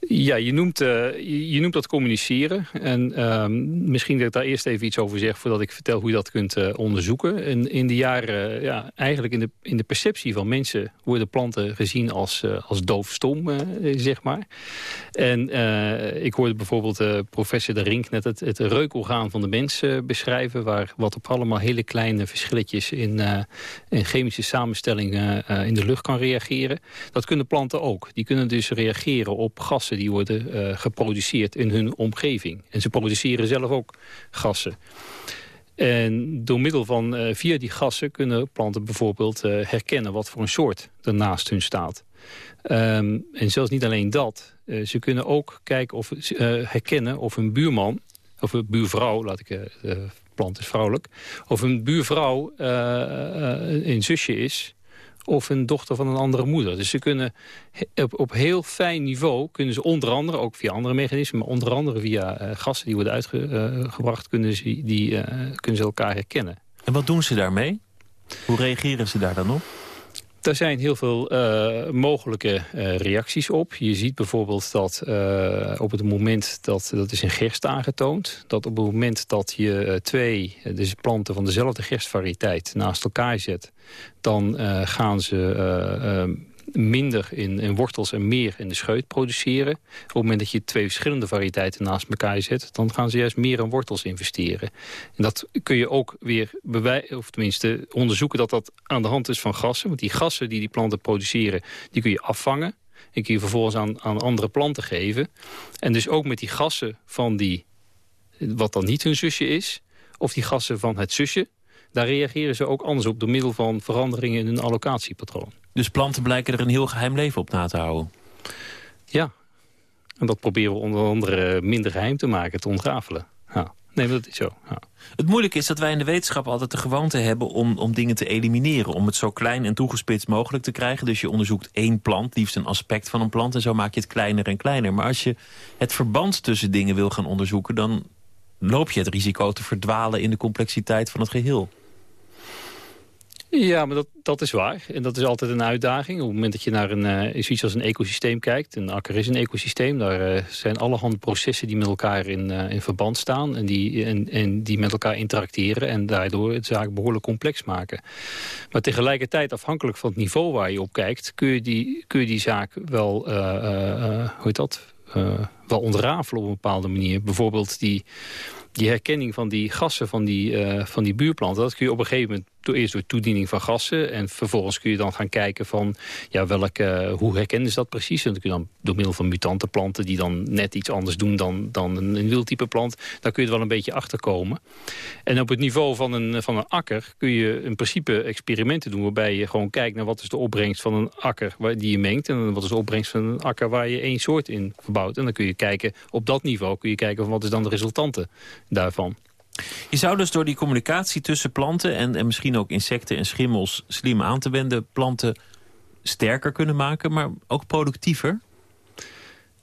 Ja, je noemt, uh, je, noemt dat communiceren. En uh, misschien dat ik daar eerst even iets over zeg... voordat ik vertel hoe je dat kunt uh, onderzoeken. En in de jaren, ja, eigenlijk in de, in de perceptie van mensen... worden planten gezien als, uh, als doofstom, zeg maar. En ik hoorde bijvoorbeeld professor De Rink... net het, het reukorgaan van de mens beschrijven... Waar, wat op allemaal hele kleine verschilletjes... in, in chemische samenstelling in de lucht kan reageren. Dat kunnen planten ook. Die kunnen dus reageren op gassen die worden uh, geproduceerd in hun omgeving. En ze produceren zelf ook gassen. En door middel van, uh, via die gassen kunnen planten bijvoorbeeld uh, herkennen wat voor een soort er naast hun staat. Um, en zelfs niet alleen dat. Ze kunnen ook kijken of, herkennen of een buurman, of een buurvrouw, laat ik, plant is vrouwelijk, of een buurvrouw een zusje is of een dochter van een andere moeder. Dus ze kunnen op, op heel fijn niveau, kunnen ze onder andere, ook via andere mechanismen, maar onder andere via uh, gassen die worden uitgebracht, uh, kunnen, ze, die, uh, kunnen ze elkaar herkennen. En wat doen ze daarmee? Hoe reageren ze daar dan op? Daar zijn heel veel uh, mogelijke uh, reacties op. Je ziet bijvoorbeeld dat uh, op het moment dat, dat is in gerst aangetoond... dat op het moment dat je twee dus planten van dezelfde gerstvariëteit naast elkaar zet... dan gaan ze minder in, in, wortels en meer in de scheut produceren. Op het moment dat je twee verschillende variëteiten naast elkaar zet... dan gaan ze juist meer in wortels investeren. En dat kun je ook weer bewijzen, of tenminste onderzoeken... dat dat aan de hand is van gassen. Want die gassen die die planten produceren, die kun je afvangen. En kun je vervolgens aan, aan andere planten geven. En dus ook met die gassen van die, wat dan niet hun zusje is... of die gassen van het zusje... daar reageren ze ook anders op door middel van veranderingen in hun allocatiepatroon. Dus planten blijken er een heel geheim leven op na te houden? Ja, en dat proberen we onder andere minder geheim te maken, te ontrafelen. Ja. Nee, dat is zo. Ja. Het moeilijke is dat wij in de wetenschap altijd de gewoonte hebben om, om dingen te elimineren. Om het zo klein en toegespitst mogelijk te krijgen. Dus je onderzoekt één plant, liefst een aspect van een plant. En zo maak je het kleiner en kleiner. Maar als je het verband tussen dingen wil gaan onderzoeken... dan loop je het risico te verdwalen in de complexiteit van het geheel. Ja, maar dat, dat is waar. En dat is altijd een uitdaging. Op het moment dat je naar een, uh, zoiets als een ecosysteem kijkt... een akker is een ecosysteem, daar uh, zijn allerhande processen... die met elkaar in, uh, in verband staan en die, en, en die met elkaar interacteren... en daardoor het zaak behoorlijk complex maken. Maar tegelijkertijd, afhankelijk van het niveau waar je op kijkt... kun je die, kun je die zaak wel, hoe heet dat... wel ontrafelen op een bepaalde manier. Bijvoorbeeld die, die herkenning van die gassen van die, van die buurplanten... dat kun je op een gegeven moment eerst door toediening van gassen. En vervolgens kun je dan gaan kijken van ja, welke, hoe herkennen ze dat precies. En dan kun je dan door middel van mutante planten die dan net iets anders doen dan, dan een, een wildtype plant. Daar kun je er wel een beetje achter komen. En op het niveau van een, van een akker kun je in principe experimenten doen. Waarbij je gewoon kijkt naar wat is de opbrengst van een akker waar, die je mengt. En wat is de opbrengst van een akker waar je één soort in verbouwt. En dan kun je kijken op dat niveau kun je kijken van wat is dan de resultanten daarvan. Je zou dus door die communicatie tussen planten... en, en misschien ook insecten en schimmels slim aan te wenden... planten sterker kunnen maken, maar ook productiever?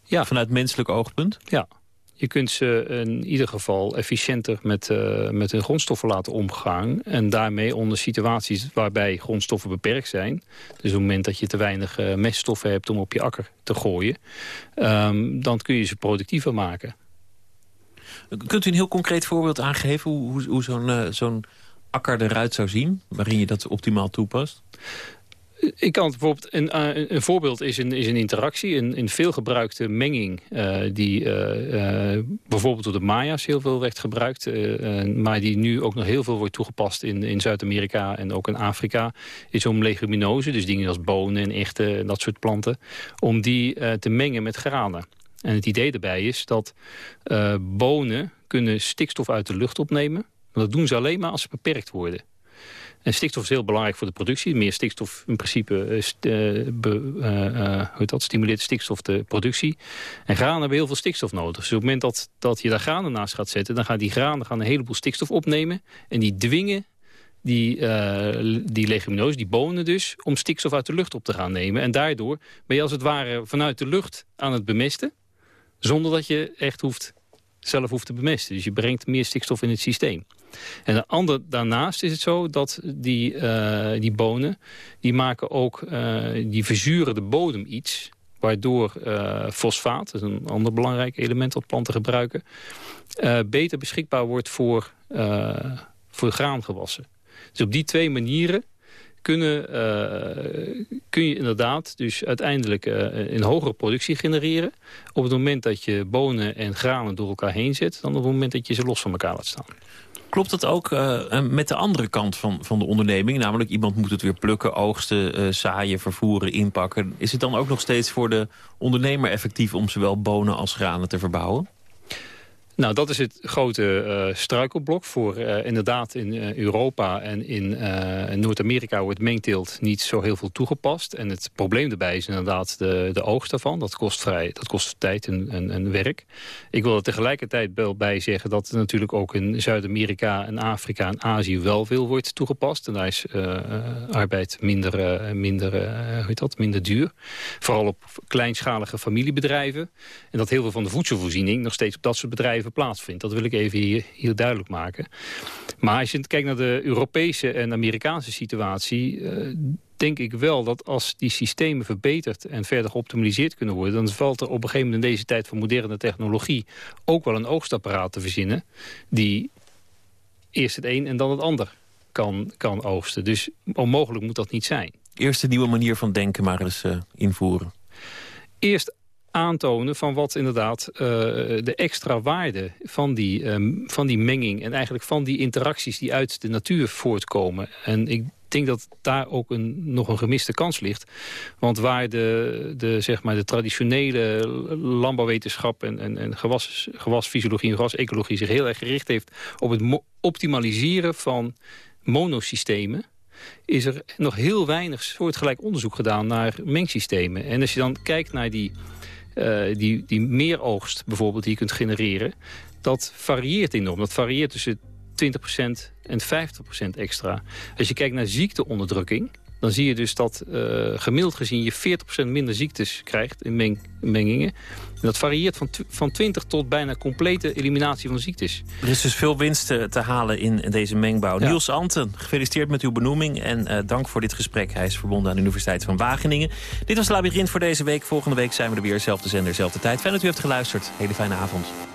Ja. Vanuit menselijk oogpunt? Ja. Je kunt ze in ieder geval efficiënter met, uh, met hun grondstoffen laten omgaan. En daarmee onder situaties waarbij grondstoffen beperkt zijn. Dus op het moment dat je te weinig uh, meststoffen hebt om op je akker te gooien. Um, dan kun je ze productiever maken. Kunt u een heel concreet voorbeeld aangeven hoe, hoe, hoe zo'n uh, zo'n akker eruit zou zien... waarin je dat optimaal toepast? Ik kan bijvoorbeeld een, uh, een voorbeeld is een, is interactie, een, veelgebruikte menging uh, die bijvoorbeeld door de Maya's heel veel werd gebruikt, maar die nu ook nog heel veel wordt toegepast in, in Zuid-Amerika en ook in Afrika, is om leguminose, dus dingen als bonen en echten en dat soort planten, om die te mengen met granen. En het idee daarbij is dat uh, bonen kunnen stikstof uit de lucht opnemen. Maar dat doen ze alleen maar als ze beperkt worden. En stikstof is heel belangrijk voor de productie. Meer stikstof in principe uh, be, uh, dat, stimuleert stikstof de productie. En granen hebben heel veel stikstof nodig. Dus op het moment dat, dat je daar granen naast gaat zetten... dan gaan die granen gaan een heleboel stikstof opnemen. En die dwingen die, uh, die leguminose, die bonen dus... om stikstof uit de lucht op te gaan nemen. En daardoor ben je als het ware vanuit de lucht aan het bemesten... Zonder dat je echt hoeft, zelf hoeft te bemesten. Dus je brengt meer stikstof in het systeem. En de ander, daarnaast is het zo dat die, uh, die bonen... die maken ook, uh, die verzuren de bodem iets... waardoor uh, fosfaat, dat is een ander belangrijk element dat planten gebruiken... beter beschikbaar wordt voor, voor graangewassen. Dus op die twee manieren kunnen, uh, kun je inderdaad dus uiteindelijk uh, een hogere productie genereren... op het moment dat je bonen en granen door elkaar heen zet... dan op het moment dat je ze los van elkaar laat staan. Klopt dat ook uh, met de andere kant van, van de onderneming? Namelijk iemand moet het weer plukken, oogsten, zaaien, vervoeren, inpakken. Is het dan ook nog steeds voor de ondernemer effectief... om zowel bonen als granen te verbouwen? Nou, dat is het grote uh, struikelblok voor uh, inderdaad in uh, Europa en in Noord-Amerika wordt mengteelt niet zo heel veel toegepast. En het probleem daarbij is inderdaad de, de oogst daarvan. Dat kost, vrij, dat kost tijd en, en, en werk. Ik wil er tegelijkertijd wel bij zeggen dat er natuurlijk ook in Zuid-Amerika en Afrika en Azië wel veel wordt toegepast. En daar is arbeid minder, minder, hoe heet dat, minder duur. Vooral op kleinschalige familiebedrijven. En dat heel veel van de voedselvoorziening nog steeds op dat soort bedrijven plaatsvindt. Dat wil ik even hier, hier duidelijk maken. Maar als je kijkt naar de Europese en Amerikaanse situatie... Uh, denk ik wel dat als die systemen verbeterd en verder geoptimaliseerd kunnen worden... dan valt er op een gegeven moment in deze tijd van moderne technologie... ook wel een oogstapparaat te verzinnen... die eerst het een en dan het ander kan, kan oogsten. Dus onmogelijk moet dat niet zijn. Eerst een nieuwe manier van denken maar eens uh, invoeren. Eerst aantonen van wat inderdaad uh, de extra waarde van die, um, van die menging... en eigenlijk van die interacties die uit de natuur voortkomen. En ik denk dat daar ook een, nog een gemiste kans ligt. Want waar de, de, zeg maar de traditionele landbouwwetenschap... en, en, en gewas, gewasfysiologie en gewasecologie zich heel erg gericht heeft... op het optimaliseren van monosystemen is er nog heel weinig soortgelijk onderzoek gedaan naar mengsystemen. En als je dan kijkt naar die uh, die, die meeroogst bijvoorbeeld die je kunt genereren... dat varieert enorm. Dat varieert tussen 20% en 50% extra. Als je kijkt naar ziekteonderdrukking dan zie je dus dat uh, gemiddeld gezien je 40% minder ziektes krijgt in meng, mengingen. En dat varieert van, van 20 tot bijna complete eliminatie van ziektes. Er is dus veel winst te, te halen in deze mengbouw. Niels Anten, gefeliciteerd met uw benoeming en uh, dank voor dit gesprek. Hij is verbonden aan de Universiteit van Wageningen. Dit was Labyrinth voor deze week. Volgende week zijn we er weer, zelfde zender, zelfde tijd. Fijn dat u heeft geluisterd. Hele fijne avond.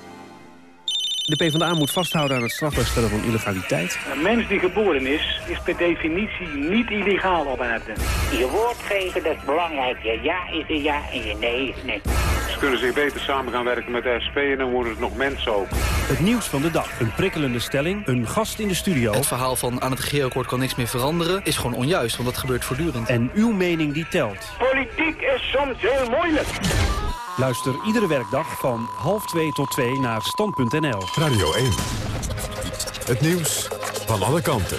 De PvdA moet vasthouden aan het strafbaar stellen van illegaliteit. Een mens die geboren is, is per definitie niet illegaal op aarde. Je woord geven, dat is belangrijk. Je ja is een ja en je nee is nee. Ze kunnen zich beter samen gaan werken met de SP en dan worden het nog mensen ook. Het nieuws van de dag. Een prikkelende stelling, een gast in de studio. Het verhaal van aan het regeerakkoord kan niks meer veranderen is gewoon onjuist, want dat gebeurt voortdurend. En uw mening die telt. Politiek is soms heel moeilijk. Luister iedere werkdag van half 2 tot 2 naar stand.nl. Radio 1. Het nieuws van alle kanten.